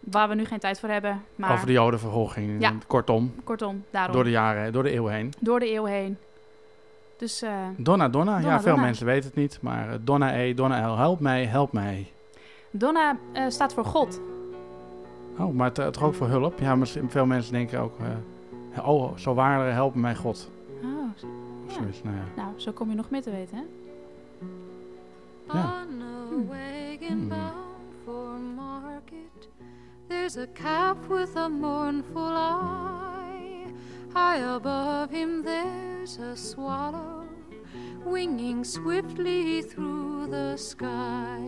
waar we nu geen tijd voor hebben. Maar Over de jodenvervolging. Ja. Kortom. kortom, daarom. Door de jaren, door de eeuw heen. Door de eeuw heen. Dus eh, Donna, Donna. Donna, ja, veel mensen weten het niet. Maar eh, Donna E, Donna L, help mij, help mij. Donna eh, staat voor God. Oh, maar het, toch ook voor hulp? Ja, maar veel mensen denken ook... eh, oh, zo waar, help mij God. Oh, nou ja. nou, zo kom je nog meer te weten, hè? Ja. On a hmm. wagon hmm. bound for market, there's a calf with a mournful eye. High above him, there's a swallow winging swiftly through the sky.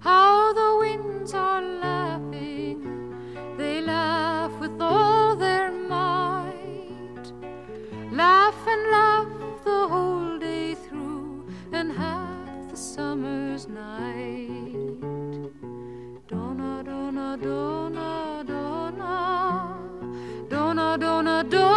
How the winds are laughing, they laugh with all their might. Laugh and laugh summer's night. Donna, donna, donna, donna, donna, donna, donna,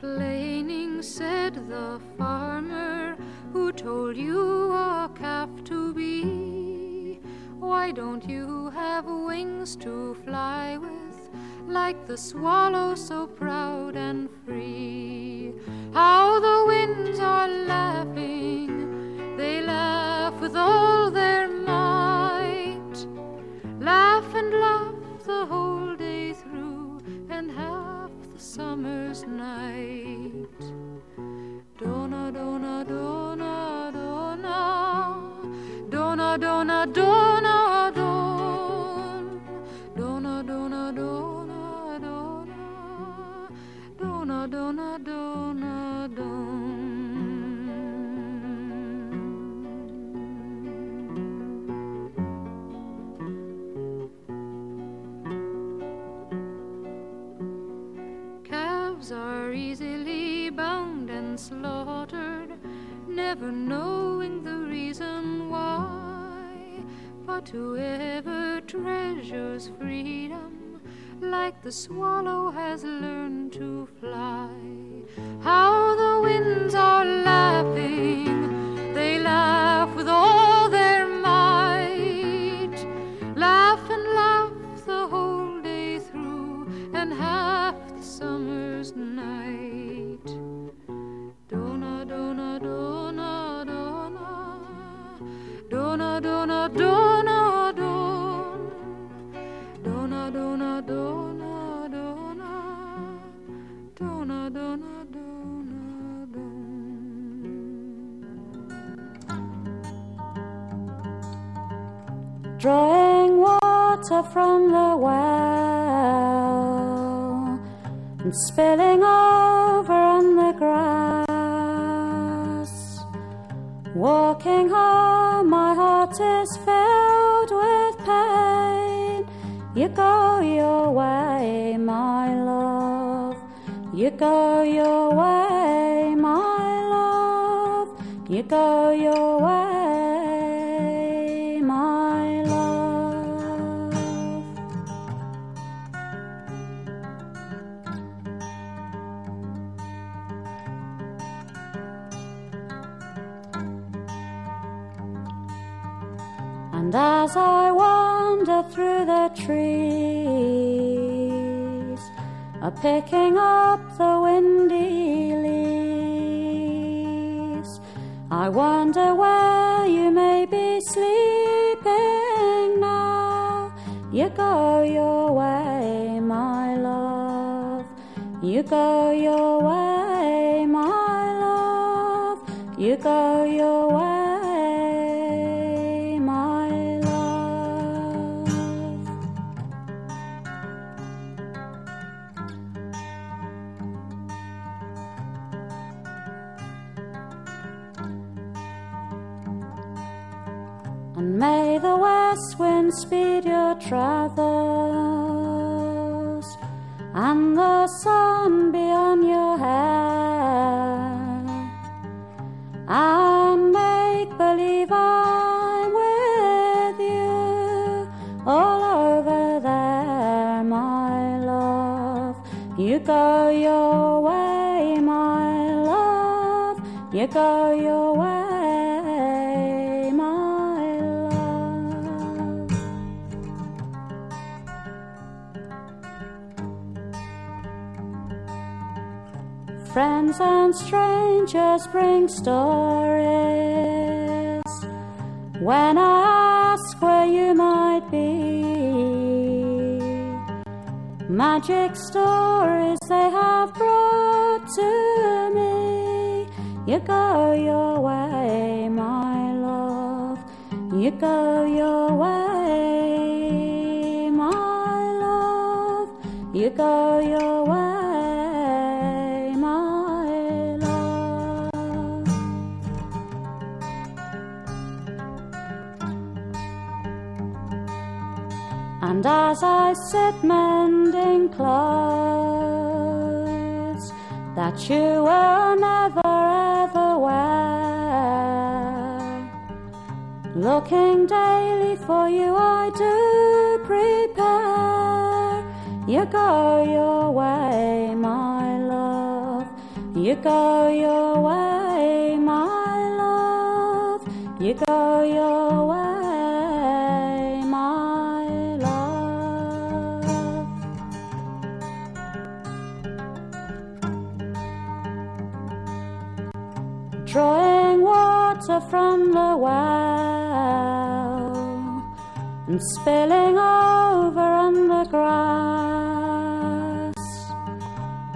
complaining, said the farmer who told you a calf to be. Why don't you have wings to fly with, like the swallow so proud and free? How the winds are laughing, they laugh with all their might. Laugh and laugh the whole summer's night. Donna, donna, donna, donna, donna, donna, donna, don, donna, donna, donna, donna, donna, donna, donna, don. Are easily bound and slaughtered, never knowing the reason why. But whoever treasures freedom, like the swallow has learned to fly. How the winds are laughing, they laugh with all summer's night. Donna, donna, donna, donna, donna, donna, donna, donna, donna, donna, donna, donna. Drawing water from the well and spilling over on the grass. Walking home, my heart is filled with pain. You go your way, my love. You go your way, my love. You go your way, And as I wander through the trees, a picking up the windy leaves, I wonder where you may be sleeping now. You go your way, my love. You go your way, my love. You go your travels, and the sun be on your hair, and make believe I'm with you all over there, my love. You go your way, my love. You go your Friends and strangers bring stories. When I ask where you might be, magic stories they have brought to me. You go your way, my love. You go your way, my love. You go your as I sit mending clothes that you will never ever wear, looking daily for you, I do prepare. You go your way, my love. You go your way, my love. You go your way, Drawing water from the well and spilling over on the grass.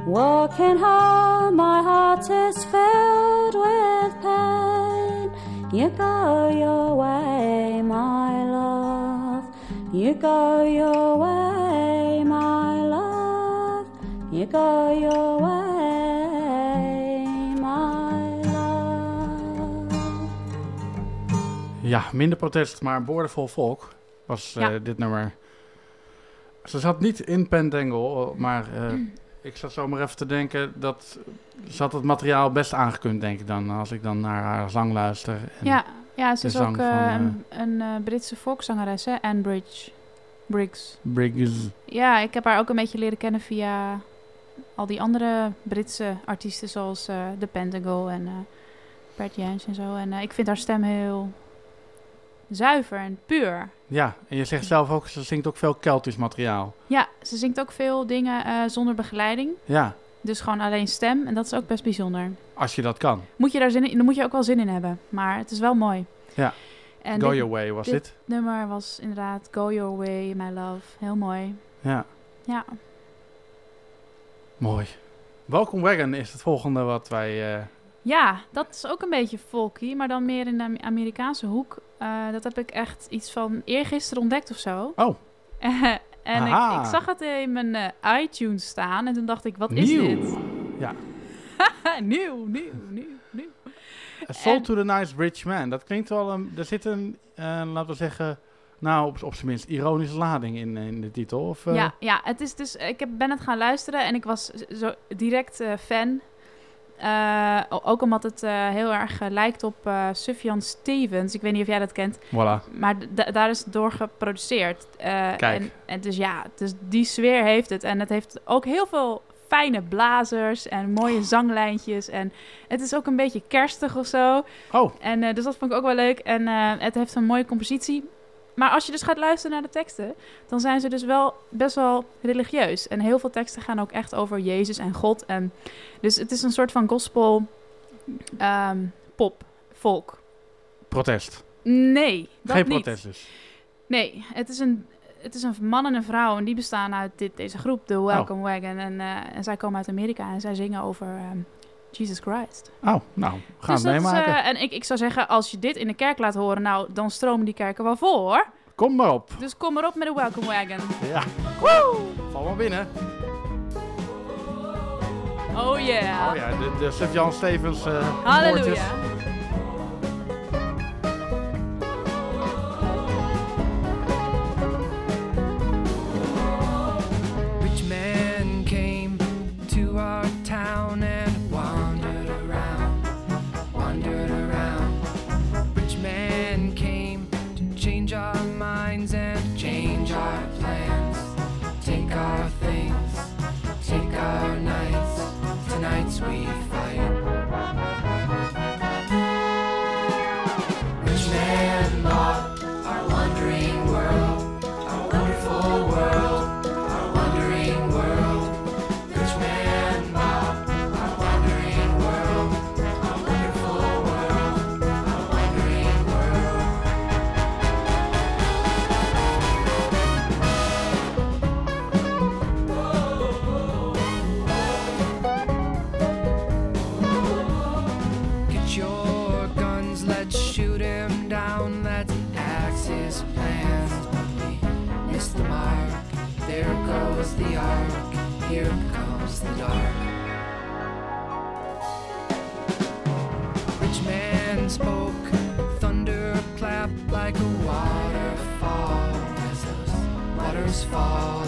Walking home, my heart is filled with pain. You go your way, my love. You go your way, my love. You go your way, Ja, minder protest, maar boordevol volk was eh, Ja. dit nummer. Ze zat niet in Pentangle, maar eh, ik zat zo maar even te denken dat ze had het materiaal best aangekund, denk ik dan, als ik dan naar haar zang luister. En Ja, ja, ze is ook van, eh, eh, een, een eh, Britse volkszangeres, hè? Anne Bridge. Briggs. Briggs. Ja, ik heb haar ook een beetje leren kennen via al die andere Britse artiesten zoals eh The Pentacle en eh Brad Jans en zo. En eh, ik vind haar stem heel zuiver en puur. Ja, en je zegt zelf ook, ze zingt ook veel Keltisch materiaal. Ja, ze zingt ook veel dingen eh, zonder begeleiding. Ja, Dus gewoon alleen stem en dat is ook best bijzonder. als je dat kan. Moet je daar zin in, daar moet je ook wel zin in hebben. Maar het is wel mooi. Ja, En Go dit- Your Way was dit. nummer was inderdaad Go Your Way, My Love. Heel mooi. Ja, Ja. mooi. Welcome Wagon is het volgende wat wij eh, Ja, dat is ook een beetje folky, maar dan meer in de Am- Amerikaanse hoek. Eh, dat heb ik echt iets van eergisteren ontdekt of zo. Oh. *laughs* en ik, ik zag het in mijn eh, iTunes staan en toen dacht ik, wat is dit? Ja. *laughs* nieuw, nieuw, nieuw, nieuw. A Soul En- to the Nice Rich Man. Dat klinkt wel... Een, er zit een, eh, laten we zeggen... Nou, op, op zijn minst ironische lading in, in de titel. Of, Ja, ja, het is dus. Ik heb, ben het gaan luisteren en ik was zo direct fan. Eh, ook omdat het eh, heel erg eh, lijkt op eh Sufjan Stevens. Ik weet niet of jij dat kent. Voilà. Maar daar is het door geproduceerd. Kijk. En, en dus ja, dus die sfeer heeft het. En het heeft ook heel veel fijne blazers en mooie zanglijntjes. En het is ook een beetje kerstig of zo. Oh. En dus dat vond ik ook wel leuk. En het heeft een mooie compositie. Maar als je dus gaat luisteren naar de teksten, dan zijn ze dus wel best wel religieus. En heel veel teksten gaan ook echt over Jezus en God. En dus het is een soort van gospel ehm, pop, folk. Protest. Nee, dat Geen niet. protest dus. Nee, het is een, het is een man en een vrouw en die bestaan uit dit, deze groep, de Welcome Wagon. En, eh, en zij komen uit Amerika en zij zingen over ehm, Jesus Christ. Oh, nou, gaan Dus we meemaken. eh, en ik, ik zou zeggen, als je dit in de kerk laat horen, nou, dan stromen die kerken wel vol hoor. Kom maar op. Dus kom maar op met de Welcome Wagon. Ja. Woe! Val maar binnen. Oh yeah. Oh ja, de, de Sint-Jan Stevens eh. Halleluja. fall.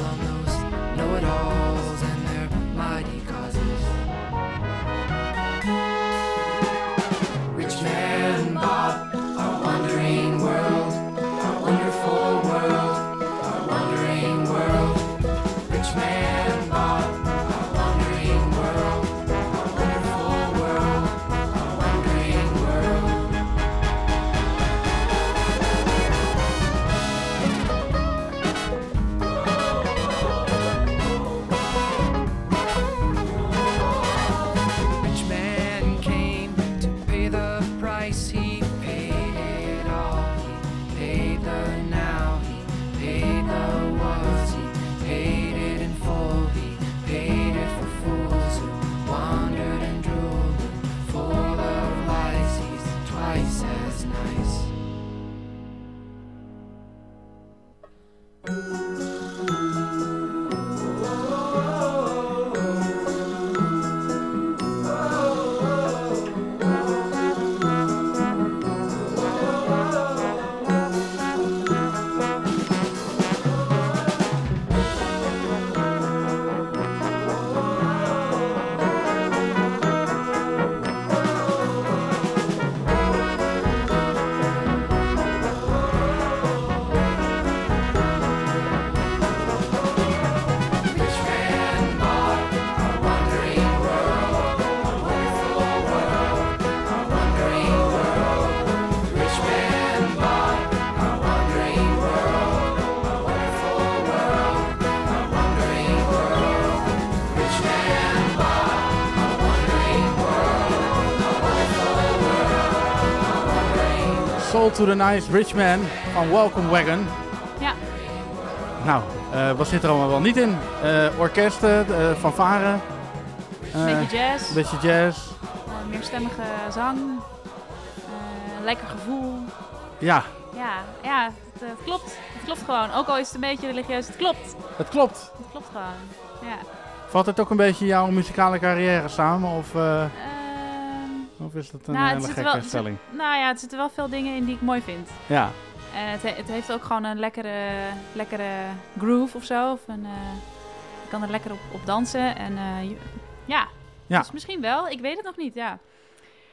To the Nice Rich Man van Welcome Wagon. Ja. Nou, eh, wat zit er allemaal wel niet in? Eh, orkesten, uh, fanfare. Beetje jazz. Beetje jazz. meerstemmige zang. eh, lekker gevoel. Ja, Ja, ja het, eh, het klopt. Het klopt gewoon. Ook al is het een beetje religieus, het klopt. het klopt. Het klopt gewoon. Ja. Valt het ook een beetje jouw muzikale carrière samen? Of, eh, of is dat een Nou, het hele gekke wel- het stelling? zit- nou ja, er zitten wel veel dingen in die ik mooi vind. Ja. En het, he- het heeft ook gewoon een lekkere, lekkere groove of zo. Of een, eh, je kan er lekker op, op dansen. En eh, je- ja. Ja. dus misschien wel. Ik weet het nog niet, ja.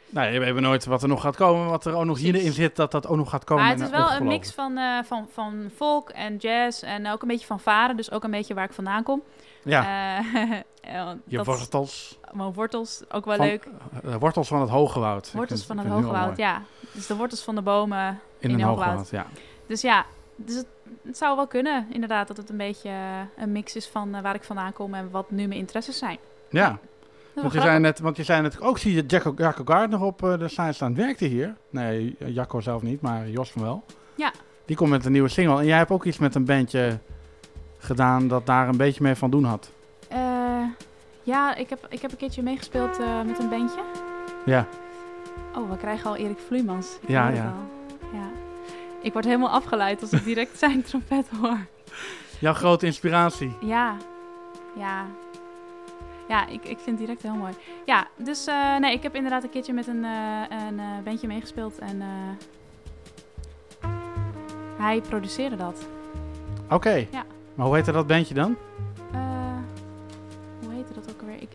Nee, we hebben nooit wat er nog gaat komen. Wat er ook nog hierin zit, dat dat ook nog gaat komen. maar het is wel eh, een mix van, eh, van, van folk en jazz. En ook een beetje van varen. Dus ook een beetje waar ik vandaan kom. Ja. Eh, *laughs* Je dat- wortels. Mijn wortels, ook wel Van- leuk. eh, wortels van het hoge woud. Wortels vind- van het hoge woud, ja. Dus de wortels van de bomen In in, een hoge woud. ja. Dus ja, dus het, het zou wel kunnen, inderdaad, dat het een beetje eh, een mix is van waar ik vandaan kom en wat nu mijn interesses zijn. Ja. Want je, zei net, want je zei net ook, zie je Jacco, Jacco Gardner op de site staan. Werkte hier? Nee, Jacco zelf niet, maar Jos van wel. Ja. Die komt met een nieuwe single. En jij hebt ook iets met een bandje gedaan dat daar een beetje mee van doen had. Eh, ja, ik heb, ik heb een keertje meegespeeld eh, met een bandje. Ja. Oh, we krijgen al Erik Vloeimans. Ik Ja, ja. ja. Ik word helemaal afgeleid als ik direct *laughs* zijn trompet hoor. Jouw grote inspiratie. Ja, ja. Ja, ik, ik vind het direct heel mooi. Ja, dus eh, nee, ik heb inderdaad een keertje met een, een bandje meegespeeld en hij produceerde dat. Oké. Ja. Maar hoe heette dat bandje dan? Eh, hoe heette dat ook alweer? Ik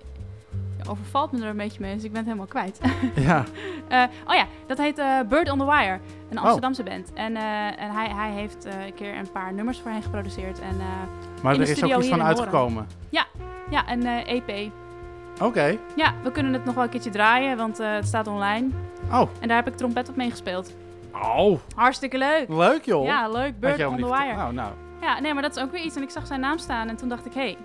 overvalt me er een beetje mee, dus ik ben het helemaal kwijt. *laughs* Ja. *laughs* Eh, oh ja, dat heet eh, Bird on the Wire, een Oh. Amsterdamse band. En, en hij, hij heeft een keer een paar nummers voor hen geproduceerd. En, Maar er is ook iets van uitgekomen. Ja, ja een EP. Oké. Ja, we kunnen het nog wel een keertje draaien, want het staat online. Oh. En daar heb ik trompet op meegespeeld. Oh. Hartstikke leuk. Leuk joh. Ja, leuk. Bird on the Wire. verteld. Nou, nou. Ja, nee, maar dat is ook weer iets. En ik zag zijn naam staan en toen dacht ik, hé, hey,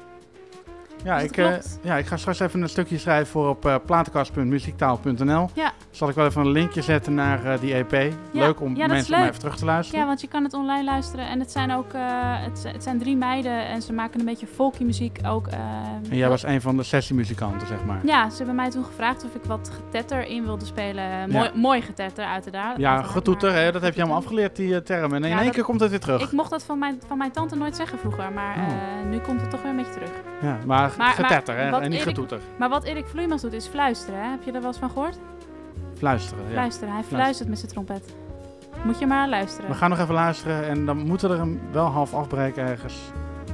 Ja, Dus ik, eh, ja, ik ga straks even een stukje schrijven voor op eh platenkast.muziektaal.nl. Ja. Zal ik wel even een linkje zetten naar eh, die EP. Ja, leuk om ja, mensen om leuk. even terug te luisteren. Ja, want je kan het online luisteren. En het zijn ook, het, het zijn drie meiden en ze maken een beetje folky muziek ook. en jij was een van de sessiemuzikanten, zeg maar. Ja, ze hebben mij toen gevraagd of ik wat getetter in wilde spelen. Mooi, mooi getetter, uiteraard. Ja, getoeter, hè, dat heb je allemaal afgeleerd, die term. En in één dat- keer komt het weer terug. Ik mocht dat van mijn, van mijn tante nooit zeggen vroeger, maar Oh. nu komt het toch weer een beetje terug. Ja, maar, getetter, hè, wat en niet Erik- getoeter. Maar wat Erik Vloeimans doet is fluisteren. Hè? Heb je daar wel eens van gehoord? Fluisteren, ja. Fluisteren. Hij fluistert met zijn trompet. Moet je maar luisteren. We gaan nog even luisteren en dan moeten we er hem wel half afbreken ergens.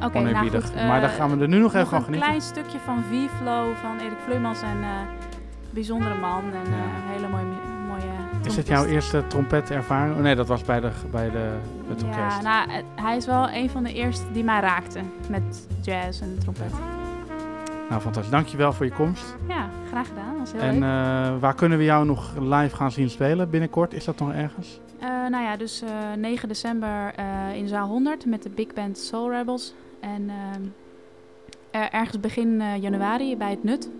Oké, nou maar eh, daar gaan we er nu nog even van een genieten. klein stukje van V-Flow van Erik Vloeimans. En eh bijzondere man en eh, een hele mooie, mooie Is dit jouw eerste trompetervaring? Oh nee, dat was bij, de, bij de, het orkest. Ja, nou, eh, hij is wel een van de eerste die mij raakte met jazz en trompet. Nou, fantastisch. Dankjewel voor je komst. Ja, graag gedaan. Dat was heel En leuk. eh, waar kunnen we jou nog live gaan zien spelen binnenkort? Is dat nog ergens? Eh, nou ja, dus eh, 9 december in zaal 100 met de big band Soul Rebels. En ehm, er- ergens begin januari bij het Nut in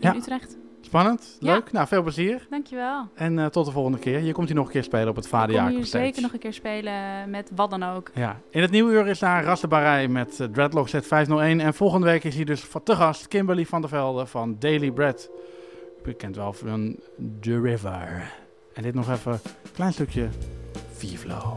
Ja. Utrecht. Spannend, Ja. leuk. Nou, veel plezier. Dankjewel. En eh, tot de volgende keer. Je komt hier nog een keer spelen op het Ik kom Vader hier Jacob Stage. zeker nog een keer spelen met wat dan ook. Ja. In het nieuwe uur is daar Rassenbarij met eh, Dreadlock Z501. En volgende week is hier dus van- te gast Kimberly van der Velde van Daily Bread. U kent wel van The River. En dit nog even een klein stukje V-Flow.